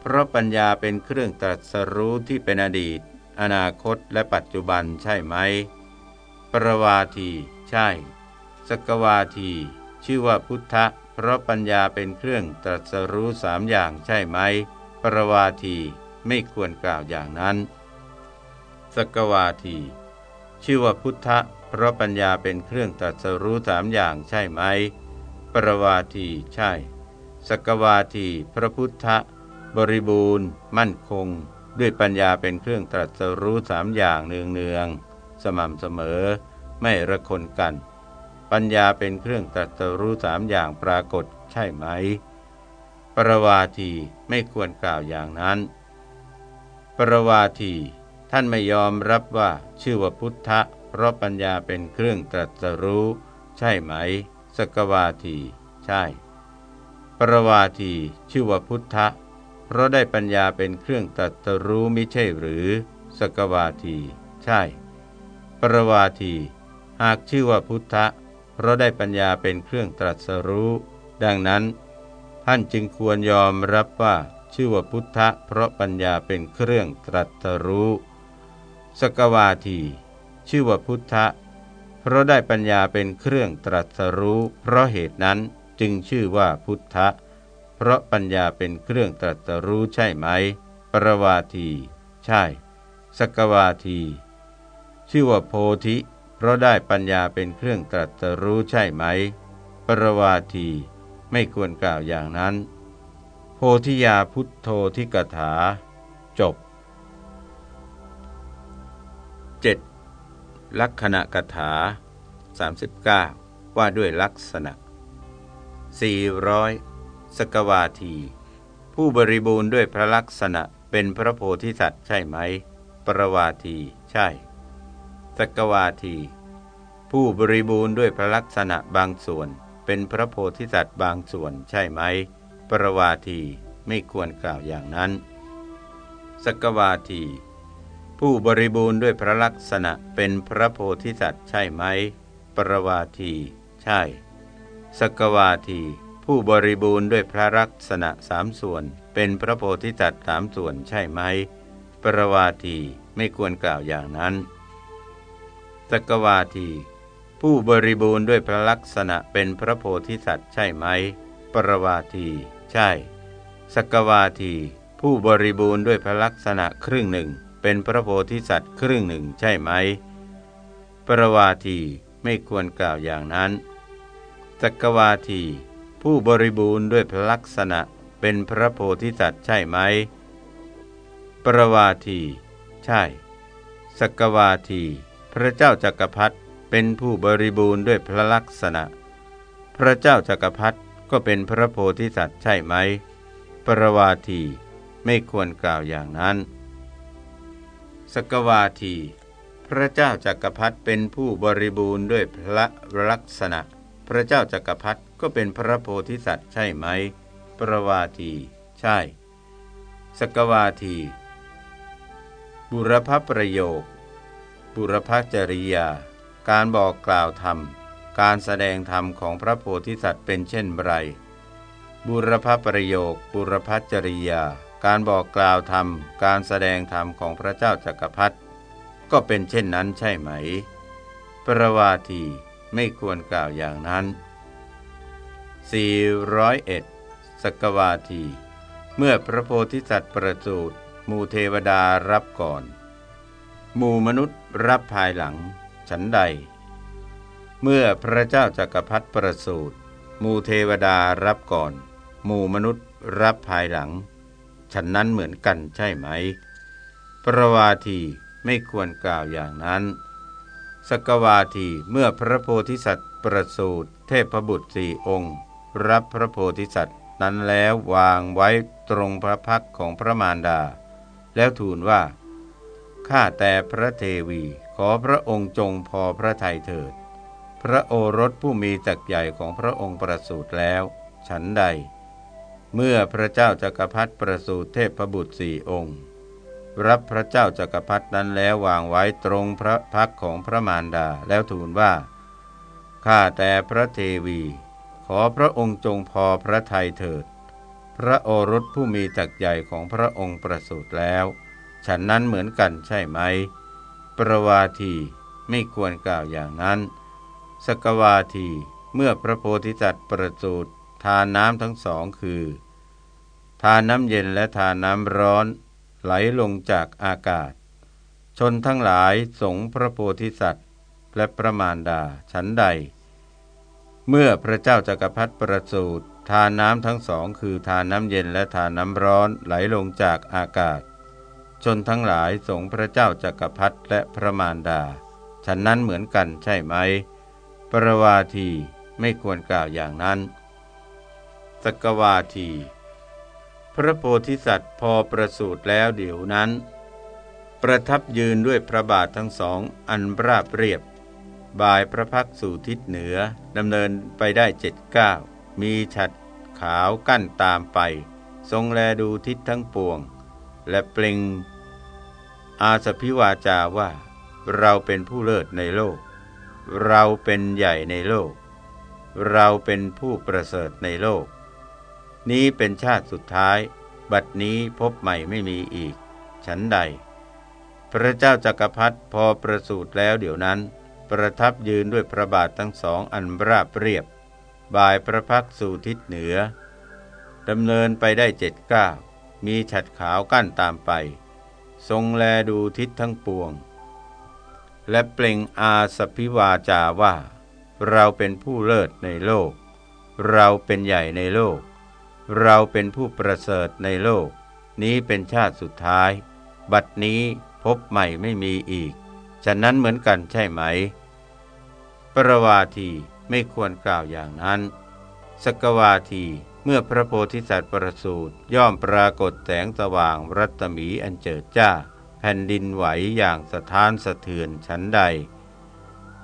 เพราะปัญญาเป็นเครื่องตรัสรู้ที่เป็นอดีต อนาคตและปัจจุบันใช่ไหม ปรวาที ใช่ สกวาที ชื่อว่าพุทธะ เพราะปัญญาเป็นเครื่องตรัสรู้สามอย่างใช่ไหม ปรวาที ไม่ควรกล่าวอย่างนั้นสกวาที ชื่อว่าพุทธะเพราะปัญญาเป็นเครื่องตรัสรู้สามอย่างใช่ไหม ปรวาทีใช่สกวาที พระพุทธะบริบูรณ์ มั่นคง ด้วยปัญญาเป็นเครื่องตรัสรู้สามอย่างเนืองเนืองสม่ำเสมอ ไม่ระคนกัน ปัญญาเป็นเครื่องตรัสรู้สามอย่างปรากฏใช่ไหม ปรวาทีไม่ควรกล่าวอย่างนั้น ปรวาที ท่านไม่ยอมรับว่าชื่อว่าพุทธะ เพราะปัญญาเป็นเครื่องตรัสรู้ ใช่ไหม สกวาที ใช่ ปรวาทีชื่อว่าพุทธะ เพราะได้ปัญญาเป็นเครื่องตัดตรู้มิใช่หรือ สกวาที ใช่ ปรวาที หากชื่อว่าพุทธะ เพราะได้ปัญญาเป็นเครื่องตรัสรู้ ดังนั้น ท่านจึงควรยอมรับว่า ชื่อว่าพุทธะเพราะปัญญาเป็นเครื่องตรัสรู้ สกวาที ชื่อว่าพุทธะเพราะได้ปัญญาเป็นเครื่องตรัสรู้ เพราะเหตุนั้นจึงชื่อว่าพุทธะเพราะปัญญาเป็นเครื่องตรัสรู้ใช่ไหม ปรวาที ใช่ สกวาที ชื่อว่าโพธิ เพราะได้ปัญญาเป็นเครื่องตรัสรู้ใช่ไหม ปรวาที ไม่ควรกล่าวอย่างนั้น โพธิยาพุทโธทิกถา จบ 7. ลักษณะกถา 39 ว่าด้วยลักษณะ 400 สกวาที ผู้บริบูรณ์ด้วยพระลักษณะเป็นพระโพธิสัตว์ใช่ไหม ประวาทีใช่ สกวาที ผู้บริบูรณ์ด้วยพระลักษณะบางส่วน เป็นพระโพธิสัตว์บางส่วนใช่ไหม ปรวาทีไม่ควรกล่าวอย่างนั้น สกวาที ผู้บริบูรณ์ด้วยพระลักษณะเป็นพระโพธิสัตว์ใช่ไหม ปรวาที ใช่ สกวาที ผู้บริบูรณ์ด้วยพระลักษณะสามส่วน เป็นพระโพธิสัตว์สามส่วนใช่ไหม ปรวาทีไม่ควรกล่าวอย่างนั้น สกวาที ผู้บริบูรณ์ด้วยพระลักษณะเป็นพระโพธิสัตว์ใช่ไหม ปรวาที ช่ สกวาที ผู้บริบูรณ์ด้วยพระลักษณะครึ่งหนึ่ง เป็นพระโพธิสัตว์ครึ่งหนึ่งใช่ไหม ปรวาทีไม่ควรกล่าวอย่างนั้น สกวาที ผู้บริบูรณ์ด้วยพระลักษณะเป็นพระโพธิสัตว์ใช่ไหม ปรวาที ใช่ สกวาที พระเจ้าจักรพรรดิเป็นผู้บริบูรณ์ด้วยพระลักษณะ พระเจ้าจักรพรรดิ ก็เป็นพระโพธิสัตว์ใช่ไหม ปรวาทีไม่ควรกล่าวอย่างนั้น สกวาที พระเจ้าจักรพรรดิเป็นผู้บริบูรณ์ด้วยพระลักษณะ พระเจ้าจักรพรรดิก็เป็นพระโพธิสัตว์ใช่ไหม ปรวาที ใช่ สกวาที บุรพประโยค บุรพจริยา การบอกกล่าวธรรม การแสดงธรรมของพระโพธิสัตว์เป็นเช่นไร บุรพประโยค บุรพจริยา การบอกกล่าวธรรม การแสดงธรรมของพระเจ้าจักรพรรดิก็เป็นเช่นนั้นใช่ไหม ประวาทีไม่ควรกล่าวอย่างนั้น 401 สกวาที เมื่อพระโพธิสัตว์ประสูติมูเทวดารับก่อน มูมนุษย์รับภายหลัง ฉันใด เมื่อพระเจ้าจักรพรรดิประสูติมูเทวดารับก่อนหมู่มนุษย์รับภายหลัง ฉันนั้นเหมือนกันใช่ไหม ประวาทีไม่ควรกล่าวอย่างนั้น สกวาทีเมื่อพระโพธิสัตว์ประสูติเทพบุตรสี่องค์ รับพระโพธิสัตว์นั้นแล้ววางไว้ตรงพระพักของพระมารดา แล้วทูลว่า ข้าแต่พระเทวีขอพระองค์จงพอพระทัยเถิด พระโอรสผู้มีจักใหญ่ของพระองค์ประสูติแล้ว ฉันใด เมื่อพระเจ้าจักรพรรดิประสูติเทพบุตรสี่องค์ รับพระเจ้าจักรพรรดินั้นแล้ววางไว้ตรงพระพักของพระมารดาแล้วทูลว่าข้าแต่พระเทวี ขอพระองค์จงพอพระทัยเถิด พระโอรสผู้มีจักใหญ่ของพระองค์ประสูติแล้ว ฉันนั้นเหมือนกันใช่ไหม ประวาทีไม่ควรกล่าวอย่างนั้น สกวาที เมื่อพระโพธิสัตว์ประสูติทานน้ำทั้งสองคือ ทานน้ำเย็นและทานน้ำร้อนไหลลงจากอากาศ ชนทั้งหลายสงพระโพธิสัตว์ และประมาณดาชั้นใด เมื่อพระเจ้าจักรพรรดิประสูติทานน้ำทั้งสองคือทานน้ำเย็นและทานน้ำร้อนไหลลงจากอากาศ ชนทั้งหลายสงพระเจ้าจักรพรรดิและพระมารดา ฉันนั้นเหมือนกันใช่ไหม ปรวาทีไม่ควรกล่าวอย่างนั้น สกวาที พระโพธิสัตว์พอประสูติแล้วเดี๋ยวนั้น ประทับยืนด้วยพระบาททั้งสองอันราบเรียบ บายพระพักสู่ทิศเหนือดำเนินไปได้เจ็ดก้าวมีฉัดขาวกั้นตามไป ทรงแลดูทิศทั้งปวง และเปล่งอาสพิวาจาว่า เราเป็นผู้เลิศในโลก เราเป็นใหญ่ในโลก เราเป็นผู้ประเสริฐในโลก นี้เป็นชาติสุดท้าย บัดนี้พบใหม่ไม่มีอีก ฉันใด พระเจ้าจักรพรรดิพอประสูติแล้วเดี๋ยวนั้น ประทับยืนด้วยพระบาททั้งสองอันราบเรียบบายพระพักสู่ทิศเหนือดำเนินไปได้เจ็ดก้าวมีฉัดขาวกั้นตามไป ทรงแลดูทิศทั้งปวง และเปล่งอาสพิวาจาว่า เราเป็นผู้เลิศในโลก เราเป็นใหญ่ในโลก เราเป็นผู้ประเสริฐในโลก นี้เป็นชาติสุดท้าย บัดนี้พบใหม่ไม่มีอีก ฉะนั้นเหมือนกันใช่ไหม ประวาทีไม่ควรกล่าวอย่างนั้น สกวาทีเมื่อพระโพธิสัตว์ประสูติย่อมปรากฏแสงสว่างรัตมีอันเจิดจ้า ผ่นดินไหวอย่างสะท้านสะเทือนชั้นใด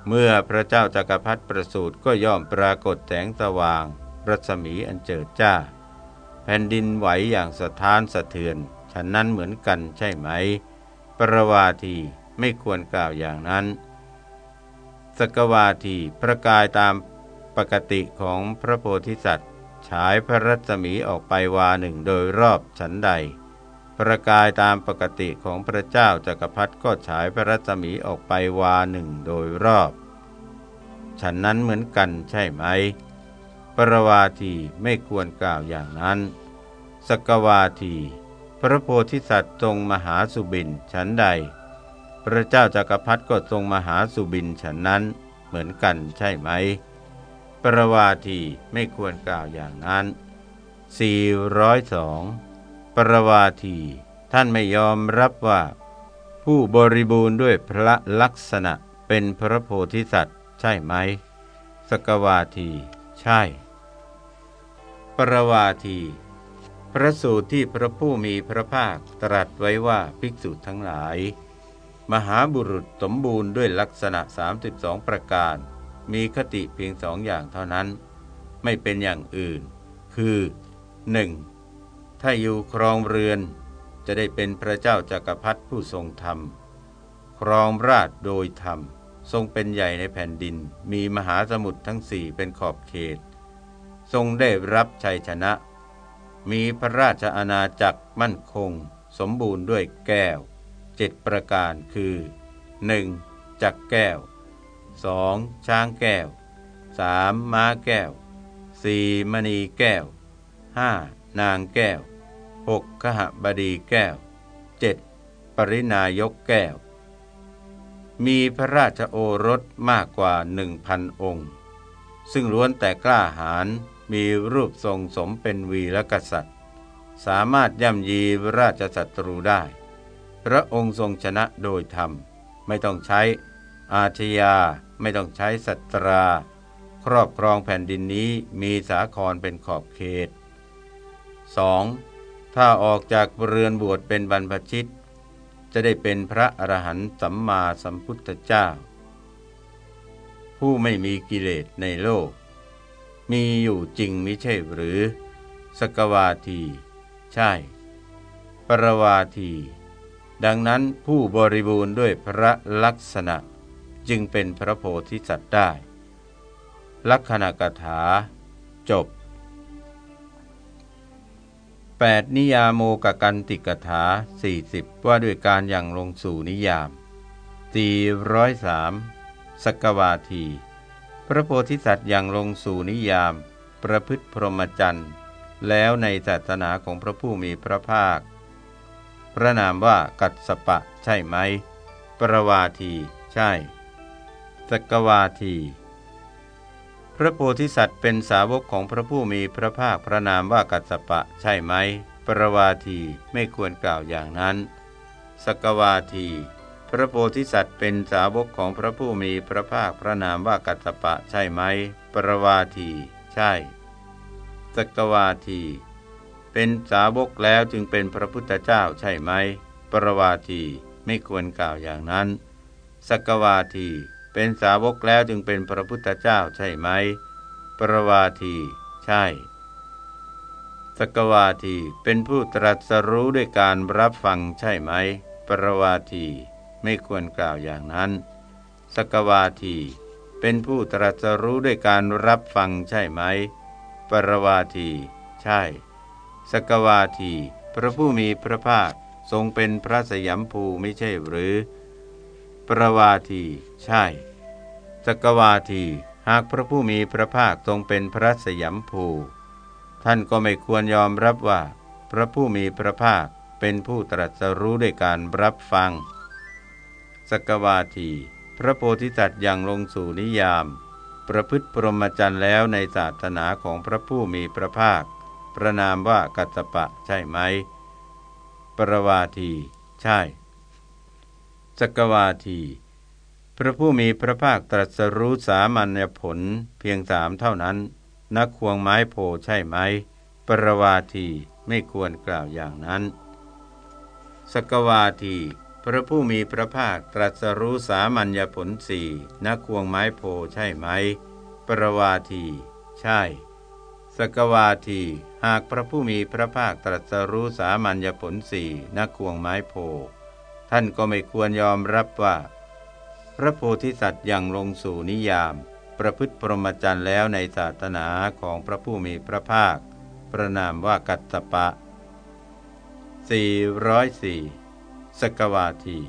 เมื่อพระเจ้าจักรพรรดิประสูติก็ย่อมปรากฏแสงสว่าง รัศมีอันเจิดจ้า แผ่นดินไหวอย่างสะท้านสะเทือนฉันนั้นเหมือนกันใช่ไหม ปรวาทีไม่ควรกล่าวอย่างนั้น สกวาทีประกายตามปกติของพระโพธิสัตว์ ฉายพระรัศมีออกไปวาหนึ่งโดยรอบฉันใด ประกายตามปกติของพระเจ้าจักรพรรดิก็ฉายพระรัศมีออกไปวาหนึ่งโดยรอบ ฉันนั้นเหมือนกันใช่ไหม ปรวาทีไม่ควรกล่าวอย่างนั้น สกวาที พระโพธิสัตว์ทรงมหาสุบินฉันใด พระเจ้าจากักรพรรดิก็ทรงมหาสุบินฉันนั้นเหมือนกันใช่ไหม ปรวาทีไม่ควรกล่าวอย่างนั้น 402 ปรวาที ท่านไม่ยอมรับว่า ผู้บริบูรณ์ด้วยพระลักษณะเป็นพระโพธิสัตว์ ใช่ไหม สกวาที ใช่ ปรวาที พระสูตรที่พระผู้มีพระภาคตรัสไว้ว่าภิกษุทั้งหลาย มหาบุรุษสมบูรณ์ด้วยลักษณะ 32 ประการ มีคติเพียงสองอย่างเท่านั้น ไม่เป็นอย่างอื่น คือ 1. ถ้าอยู่ครองเรือนจะได้เป็นพระเจ้าจากักรพรรดิผู้ทรงธรรม ครองราชโดยธรรม ทรงเป็นใหญ่ในแผ่นดิน มีมหาสมุทรทั้งสี่เป็นขอบเขต ทรงได้รับชัยชนะ มีพระราชอาณาจักรมั่นคง สมบูรณ์ด้วยแก้วเจ็ดประการคือ 1. จักแก้ว 2. ช้างแก้ว 3. ม้าแก้ว 4. มณีแก้ว 5. นางแก้ว 6. ขหบดีแก้ว 7. ปรินายกแก้ว มีพระราชโอรสมากกว่าหนึ่งพันองค์ ซึ่งล้วนแต่กล้าหาญมีรูปทรงสมเป็นวีรกษัตริย์ สามารถย่ำยีราชศัตรูได้ พระองค์ทรงชนะโดยธรรม ไม่ต้องใช้อาชญาไม่ต้องใช้สัตรา ครอบครองแผ่นดินนี้มีสาครเป็นขอบเขต 2. ถ้าออกจากเรือนบวชเป็นบรรพชิต จะได้เป็นพระอรหันต์สัมมาสัมพุทธเจ้า ผู้ไม่มีกิเลสในโลก มีอยู่จริงมิใช่หรือ สกวาที ใช่ ปรวาที ดังนั้นผู้บริบูรณ์ด้วยพระลักษณะจึงเป็นพระโพธิสัตว์ได้ ลักษณะกถา จบ 8. นิยามโมกกันติกถา 40 ว่าด้วยการอย่างลงสู่นิยาม 403 สกวาที พระโพธิสัตว์อย่างลงสู่นิยาม ประพฤติพรหมจรรย์แล้วในศาสนาของพระผู้มีพระภาค พระนามว่ากัสสปะใช่ไหม ประวาที ใช่ สกวาที พระโพธิสัตว์เป็นสาวกของพระผู้มีพระภาคพระนามว่ากัสสปะใช่ไหม ปรวาทีไม่ควรกล่าวอย่างนั้น สกวาที พระโพธิสัตว์เป็นสาวกของพระผู้มีพระภาคพระนามว่ากัสสปะใช่ไหม ปรวาที ใช่ สกวาที เป็นสาวกแล้วจึงเป็นพระพุทธเจ้าใช่ไหม ปรวาทีไม่ควรกล่าวอย่างนั้น สกวาที เป็นสาวกแล้วจึงเป็นพระพุทธเจ้าใช่ไหม ประวาที ใช่ สกวาที เป็นผู้ตรัสรู้ด้วยการรับฟังใช่ไหม ประวาที ไม่ควรกล่าวอย่างนั้น สกวาที เป็นผู้ตรัสรู้ด้วยการรับฟังใช่ไหม ปรวาที ใช่ สกวาที พระผู้มีพระภาคทรงเป็นพระสยามภูไม่ใช่หรือ ประวาที ใช่สกวาทีหากพระผู้มีพระภาคทรงเป็นพระสยามภู ท่านก็ไม่ควรยอมรับว่า พระผู้มีพระภาคเป็นผู้ตรัสรู้ด้วยการรับฟังสกวาที พระโพธิสัตว์ยังลงสู่นิยาม ประพฤติปรมจันแล้วในศาสนาของพระผู้มีพระภาค ประนามว่ากัสปะใช่ไหม ปรวาที ใช่สกวาที พระผู้มีพระภาคตรัสรู้สามัญญผลเพียงสามเท่านั้น นักควงไม้โพใช่ไหม ปรวาทีไม่ควรกล่าวอย่างนั้น สกวาที พระผู้มีพระภาคตรัสรู้สามัญญผลสี่นักควงไม้โพใช่ไหม ปรวาที ใช่ สกวาที หากพระผู้มีพระภาคตรัสรู้สามัญญผลสี่นักควงไม้โพ ท่านก็ไม่ควรยอมรับว่า พระโพธิสัตว์ยังลงสู่นิยาม ประพฤติพรหมจรรย์แล้วในศาสนาของพระผู้มีพระภาค ประนามว่ากัตตปะ 404 สกวาที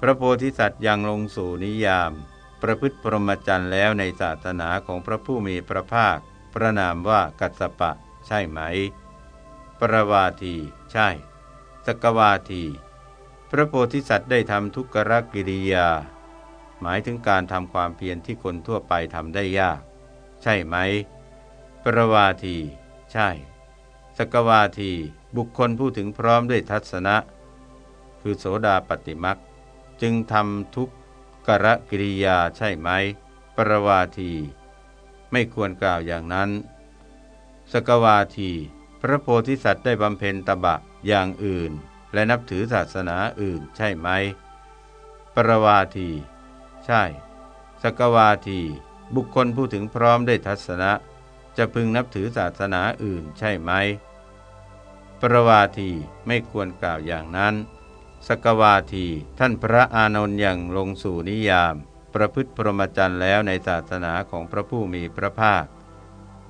พระโพธิสัตว์ยังลงสู่นิยาม ประพฤติพรหมจรรย์แล้วในศาสนาของพระผู้มีพระภาคพระนามว่ากัสสปะ ใช่ไหม ปรวาที ใช่ สกวาที พระโพธิสัตว์ได้ทำทุกขกิริยา หมายถึงการทำความเพียรที่คนทั่วไปทำได้ยาก ใช่ไหม ปรวาที ใช่ สกวาที บุคคลผู้ถึงพร้อมด้วยทัศนะ คือโสดาปฏิมักจึงทำทุกกรกิริยาใช่ไหม ปรวาที ไม่ควรกล่าวอย่างนั้น สกวาที พระโพธิสัตว์ได้บำเพ็ญตบะอย่างอื่น และนับถือศาสนาอื่นใช่ไหม ปรวาที ใช่ สกวาที บุคคลผู้ถึงพร้อมด้วยทัศนะ จะพึงนับถือศาสนาอื่นใช่ไหม ปรวาทีไม่ควรกล่าวอย่างนั้น สกวาทีท่านพระอานนท์ยังลงสู่นิยาม ประพฤติพรหมจรรย์แล้วในศาสนาของพระผู้มีพระภาค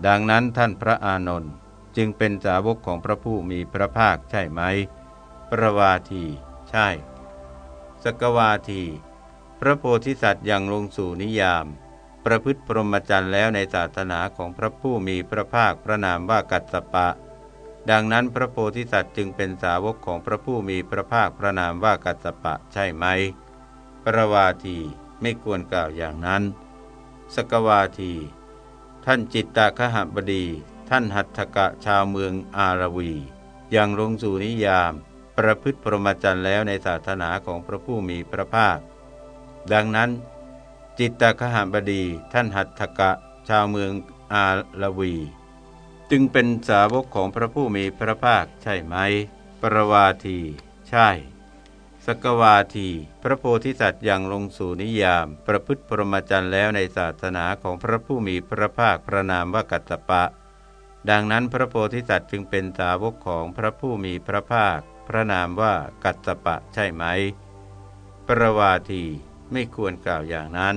ดังนั้นท่านพระอานนท์จึงเป็นสาวกของพระผู้มีพระภาคใช่ไหม ประวาที ใช่ สกวาที พระโพธิสัตว์ยังลงสู่นิยาม ประพฤติพรหมจรรย์แล้วในศาสนาของพระผู้มีพระภาคพระนามว่ากัสสปะ ดังนั้นพระโพธิสัตว์จึงเป็นสาวกของพระผู้มีพระภาคพระนามว่ากัสสปะใช่ไหม ประวาทีไม่ควรกล่าวอย่างนั้น สกวาที ท่านจิตตคหบดี ท่านหัตถกะชาวเมืองอารวียังลงสู่นิยาม ประพฤติพรหมจรรย์แล้วในศาสนาของพระผู้มีพระภาค ดังนั้น จิตตคหบดีท่านหัตถกะชาวเมืองอารวี จึงเป็นสาวกของพระผู้มีพระภาคใช่ไหม ปรวาที ใช่ สกวาที พระโพธิสัตว์ยังลงสู่นิยาม ประพฤติพรหมจรรย์แล้วในศาสนาของพระผู้มีพระภาคพระนามว่ากัตตปะดังนั้นพระโพธิสัตว์จึงเป็นสาวกของพระผู้มีพระภาค ระนามว่ากัตตปะใช่ไหม ประวาทีไม่ควรกล่าวอย่างนั้น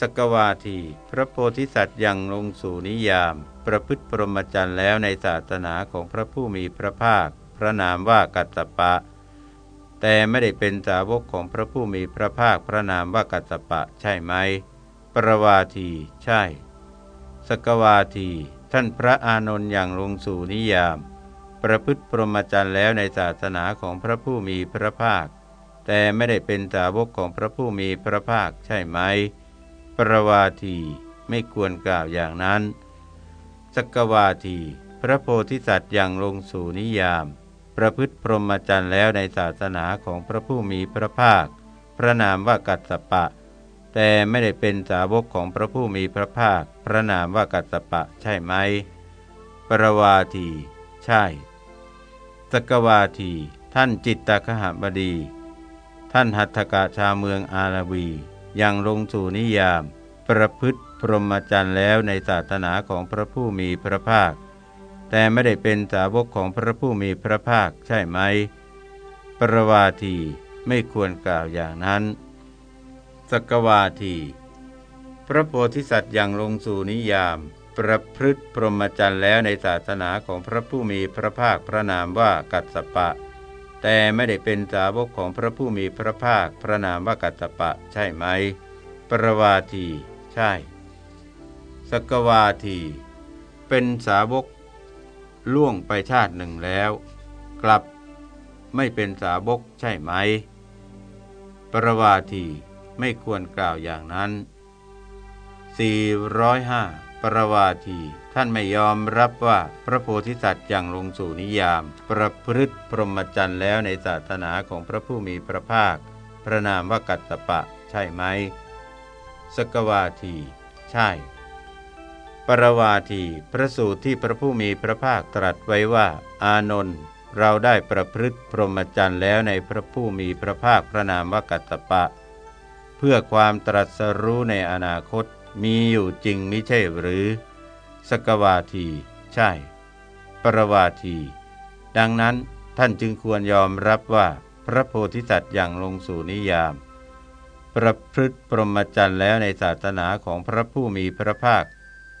สกวาที พระโพธิสัตว์ยังลงสู่นิยาม ประพฤติปรมจันทร์แล้วในศาสนาของพระผู้มีพระภาค พระนามว่ากัตตปะ แต่ไม่ได้เป็นสาวกของพระผู้มีพระภาคพระนามว่ากัตตปะใช่ไหม ประวาทีใช่ สกวาที ท่านพระอานนท์ย่างลงสู่นิยาม ประพฤติปรมจันทร์แล้วในศาสนาของพระผู้มีพระภาค แต่ไม่ได้เป็นสาวกของพระผู้มีพระภาคใช่ไหม ประวาทีไม่ควรกล่าวอย่างนั้นสกวาที พระโพธิสัตว์ยังลงสู่นิยาม ประพฤติพรหมจรรย์แล้วในศาสนาของพระผู้มีพระภาค พระนามว่ากัสสปะ แต่ไม่ได้เป็นสาวกของพระผู้มีพระภาค พระนามว่ากัสสปะใช่ไหม ปรวาที ใช่ สกวาที ท่านจิตตคหบดี ท่านหัตถกะชาเมืองอาราวียังลงสู่นิยาม ประพฤติพรหมจรรย์แล้วในศาสนาของพระผู้มีพระภาค แต่ไม่ได้เป็นสาวกของพระผู้มีพระภาคใช่ไหม ปรวาทีไม่ควรกล่าวอย่างนั้นสกวาที พระโพธิสัตว์ยังลงสู่นิยาม ประพฤติพรหมจรรย์แล้วในศาสนาของพระผู้มีพระภาคพระนามว่ากัสสปะ แต่ไม่ได้เป็นสาวกของพระผู้มีพระภาคพระนามว่ากัสสปะใช่ไหม ประวาที ใช่ สกวาที เป็นสาวก ล่วงไปชาติหนึ่งแล้ว กลับไม่เป็นสาวกใช่ไหม ประวาทีไม่ควรกล่าวอย่างนั้น 405 ปรวาที ท่านไม่ยอมรับว่าพระโพธิสัตว์ยังลงสู่นิยาม ประพฤติพรหมจรรย์แล้วในศาสนาของพระผู้มีพระภาค พระนามว่ากัตตปะ ใช่ไหม สกวาที ใช่ ปรวาที พระสูตรที่พระผู้มีพระภาคตรัสไว้ว่า อานนท์เราได้ประพฤติพรหมจรรย์แล้วในพระผู้มีพระภาคพระนามวกัตตปะ เพื่อความตรัสรู้ในอนาคต มีอยู่จริงมิใช่หรือ สกวาที ใช่ ปรวาที ดังนั้นท่านจึงควรยอมรับว่าพระโพธิสัตว์อย่างลงสู่นิยาม ประพฤติพรหมจรรย์แล้วในศาสนาของพระผู้มีพระภาค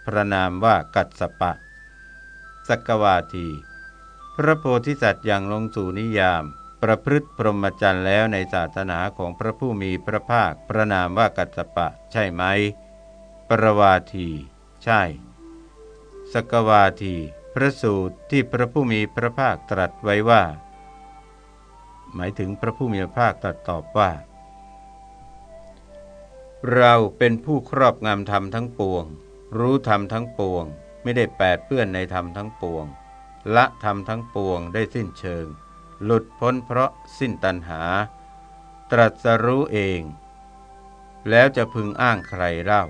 พระนามว่ากัตสปะ สกวาที พระโพธิสัตว์อย่างลงสู่นิยาม ประพฤติพรหมจรรย์แล้วในศาสนาของพระผู้มีพระภาค พระนามว่ากัสสปะ ใช่ไหม รวาที ใช่ สกวาที พระสูตรที่พระผู้มีพระภาคตรัสไว้ว่า หมายถึงพระผู้มีพระภาคตรัสตอบว่า เราเป็นผู้ครอบงำธรรมทั้งปวง รู้ธรรมทั้งปวง ไม่ได้แปดเปื้อนในธรรมทั้งปวง ละธรรมทั้งปวงได้สิ้นเชิง หลุดพ้นเพราะสิ้นตัณหา ตรัสรู้เองแล้วจะพึงอ้างใครเล่า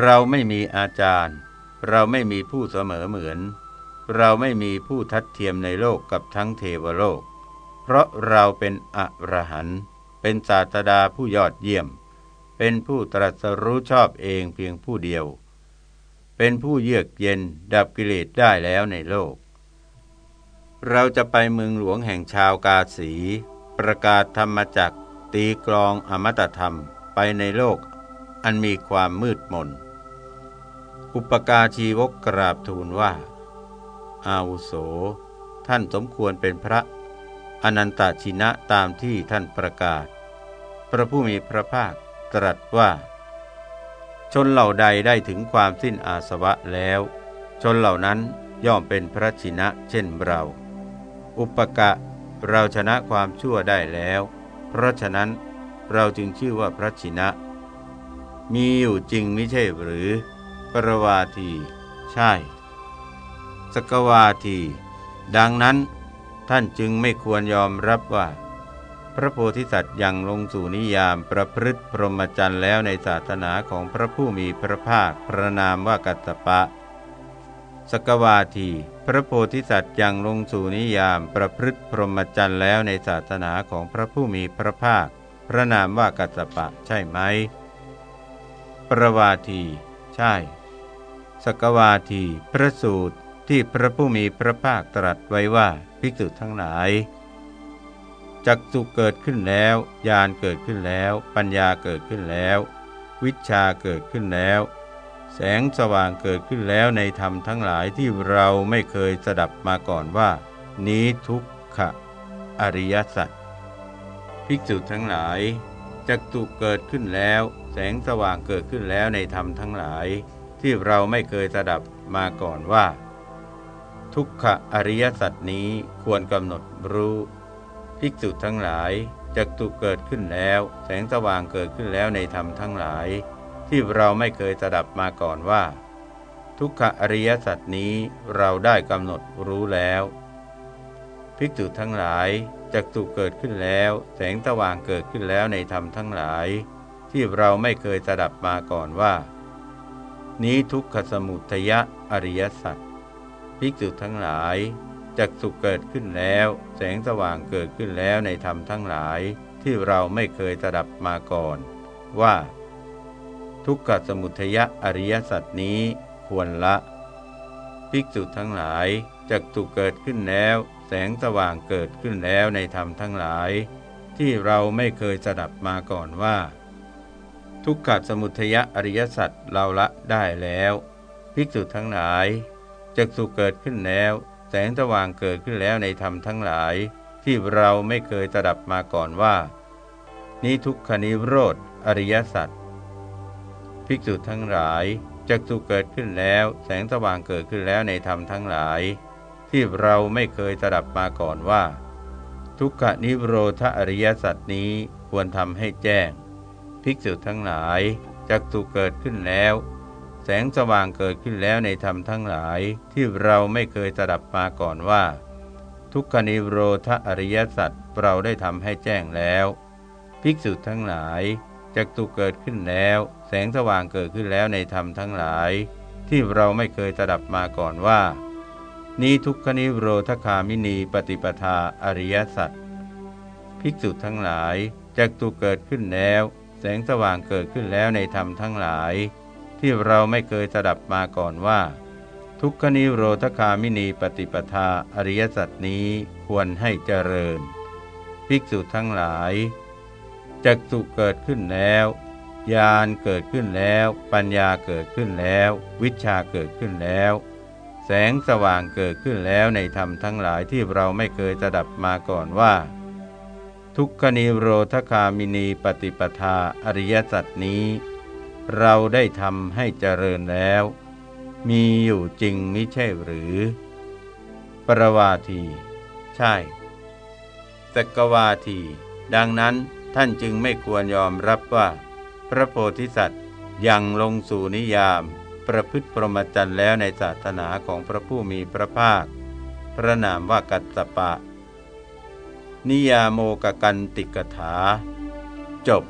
เราไม่มีอาจารย์ เราไม่มีผู้เสมอเหมือน เราไม่มีผู้ทัดเทียมในโลกกับทั้งเทวโลก เพราะเราเป็นอรหันต์เป็นศาสดาผู้ยอดเยี่ยม เป็นผู้ตรัสรู้ชอบเองเพียงผู้เดียว เป็นผู้เยือกเย็นดับกิเลสได้แล้วในโลก เราจะไปเมืองหลวงแห่งชาวกาสี ประกาศธรรมจักตีกลองอมตะธรรมไปในโลก อันมีความมืดมน อุปกาชีวกกราบทูลว่า อาวุโส ท่านสมควรเป็นพระ อนันตชินะตามที่ท่านประกาศ พระผู้มีพระภาคตรัสว่า ชนเหล่าใดได้ถึงความสิ้นอาสวะแล้ว ชนเหล่านั้นย่อมเป็นพระชินะเช่นเรา อุปกะเราชนะความชั่วได้แล้ว เพราะฉะนั้นเราจึงชื่อว่าพระชินะ มีอยู่จริงไม่ใช่หรือ ปรวาที ใช่ สกวาที ดังนั้นท่านจึงไม่ควรยอมรับว่า พระโพธิสัตว์ยังลงสู่นิยามประพฤติพรหมจรรย์แล้วในศาสนาของพระผู้มีพระภาคพระนามว่ากัตตปะ สกวาที พระโพธิสัตว์ยังลงสู่นิยามประพฤติพรหมจรรย์แล้วในศาสนาของพระผู้มีพระภาค พระนามว่ากัสปะใช่ไหม ปรวาที ใช่ สกวาที พระสูตรที่พระผู้มีพระภาคตรัสไว้ว่าภิกษุทั้งหลายจักสุเกิดขึ้นแล้วญาณเกิดขึ้นแล้ว ปัญญาเกิดขึ้นแล้ว วิชาเกิดขึ้นแล้ว แสงสว่างเกิดขึ้นแล้วในธรรมทั้งหลายที่เราไม่เคยสดับมาก่อนว่า นี้ทุกขะอริยสัจภิกษุทั้งหลายจักตุเกิดขึ้นแล้ว แสงสว่างเกิดขึ้นแล้วในธรรมทั้งหลาย ที่เราไม่เคยสดับมาก่อนว่า ทุกขอริยสัจนี้ควรกำหนดรู้ ภิกษุทั้งหลายจักตุเกิดขึ้นแล้ว แสงสว่างเกิดขึ้นแล้วในธรรมทั้งหลาย ที่เราไม่เคยสดับมาก่อนว่า ทุกขอริยสัจนี้เราได้กำหนดรู้แล้ว ภิกษุทั้งหลายจักตุเกิดขึ้นแล้ว แสงสว่างเกิดขึ้นแล้วในธรรมทั้งหลาย ที่เราไม่เคยสดับมาก่อนว่า นี้ทุกขสมุทยะอริยสัจภิกษุทั้งหลายจักสุเกิดขึ้นแล้ว แสงสว่างเกิดขึ้นแล้วในธรรมทั้งหลายที่เราไม่เคยสดับมาก่อน ว่า ทุกขสมุทยะอริยสัจนี้ควรละภิกษุทั้งหลายจักตุเกิดขึ้นแล้ว แสงสว่างเกิดขึ้นแล้วในธรรมทั้งหลาย ที่เราไม่เคยสดับมาก่อนว่า ทุกขสมุทยะอริยสัจเราละได้แล้ว ภิกษุทั้งหลายจักสุเกิดขึ้นแล้ว แสงสว่างเกิดขึ้นแล้วในธรรมทั้งหลาย ที่เราไม่เคยสดับมาก่อนว่า นี้ทุกขนิโรธอริยสัจภิกษุทั้งหลายจักสุเกิดขึ้นแล้ว แสงสว่างเกิดขึ้นแล้วในธรรมทั้งหลาย ที่เราไม่เคยสดับมาก่อนว่า ทุกขนิโรธอริยสัจนี้ควรทำให้แจ้ง ภิกษุทั้งหลายจักสุเกิดขึ้นแล้ว แสงสว่างเกิดขึ้นแล้วในธรรมทั้งหลายที่เราไม่เคยสดับมาก่อนว่า ทุกขนิโรธอริยสัจเราได้ทำให้แจ้งแล้ว ภิกษุทั้งหลายจักตุเกิดขึ้นแล้ว แสงสว่างเกิดขึ้นแล้วในธรรมทั้งหลาย ที่เราไม่เคยสดับมาก่อนว่า นี้ทุกขนิโรธคามินีปฏิปทาอริยสัจภิกษุทั้งหลายจักตุเกิดขึ้นแล้ว แสงสว่างเกิดขึ้นแล้วในธรรมทั้งหลาย ที่เราไม่เคยสดับมาก่อนว่า ทุกขนิโรธคามินีปฏิปทาอริยสัจนี้ควรให้เจริญ ภิกษุทั้งหลายจักสุเกิดขึ้นแล้วญาณเกิดขึ้นแล้ว ปัญญาเกิดขึ้นแล้ว วิชาเกิดขึ้นแล้ว แสงสว่างเกิดขึ้นแล้วในธรรมทั้งหลายที่เราไม่เคยสดับมาก่อนว่า ทุกขนิโรธคามินีปฏิปทาอริยสัจนี้ เราได้ทำให้เจริญแล้ว มีอยู่จริงมิใช่หรือ ปรวาที ใช่สกวาที ดังนั้นท่านจึงไม่ควรยอมรับว่า พระโพธิสัตว์ยังลงสู่นิยาม ประพฤติปรมจันทร์แล้วในศาสนาของพระผู้มีพระภาค พระนามว่ากัตสปะ นิยาโมกกันติกถา จบ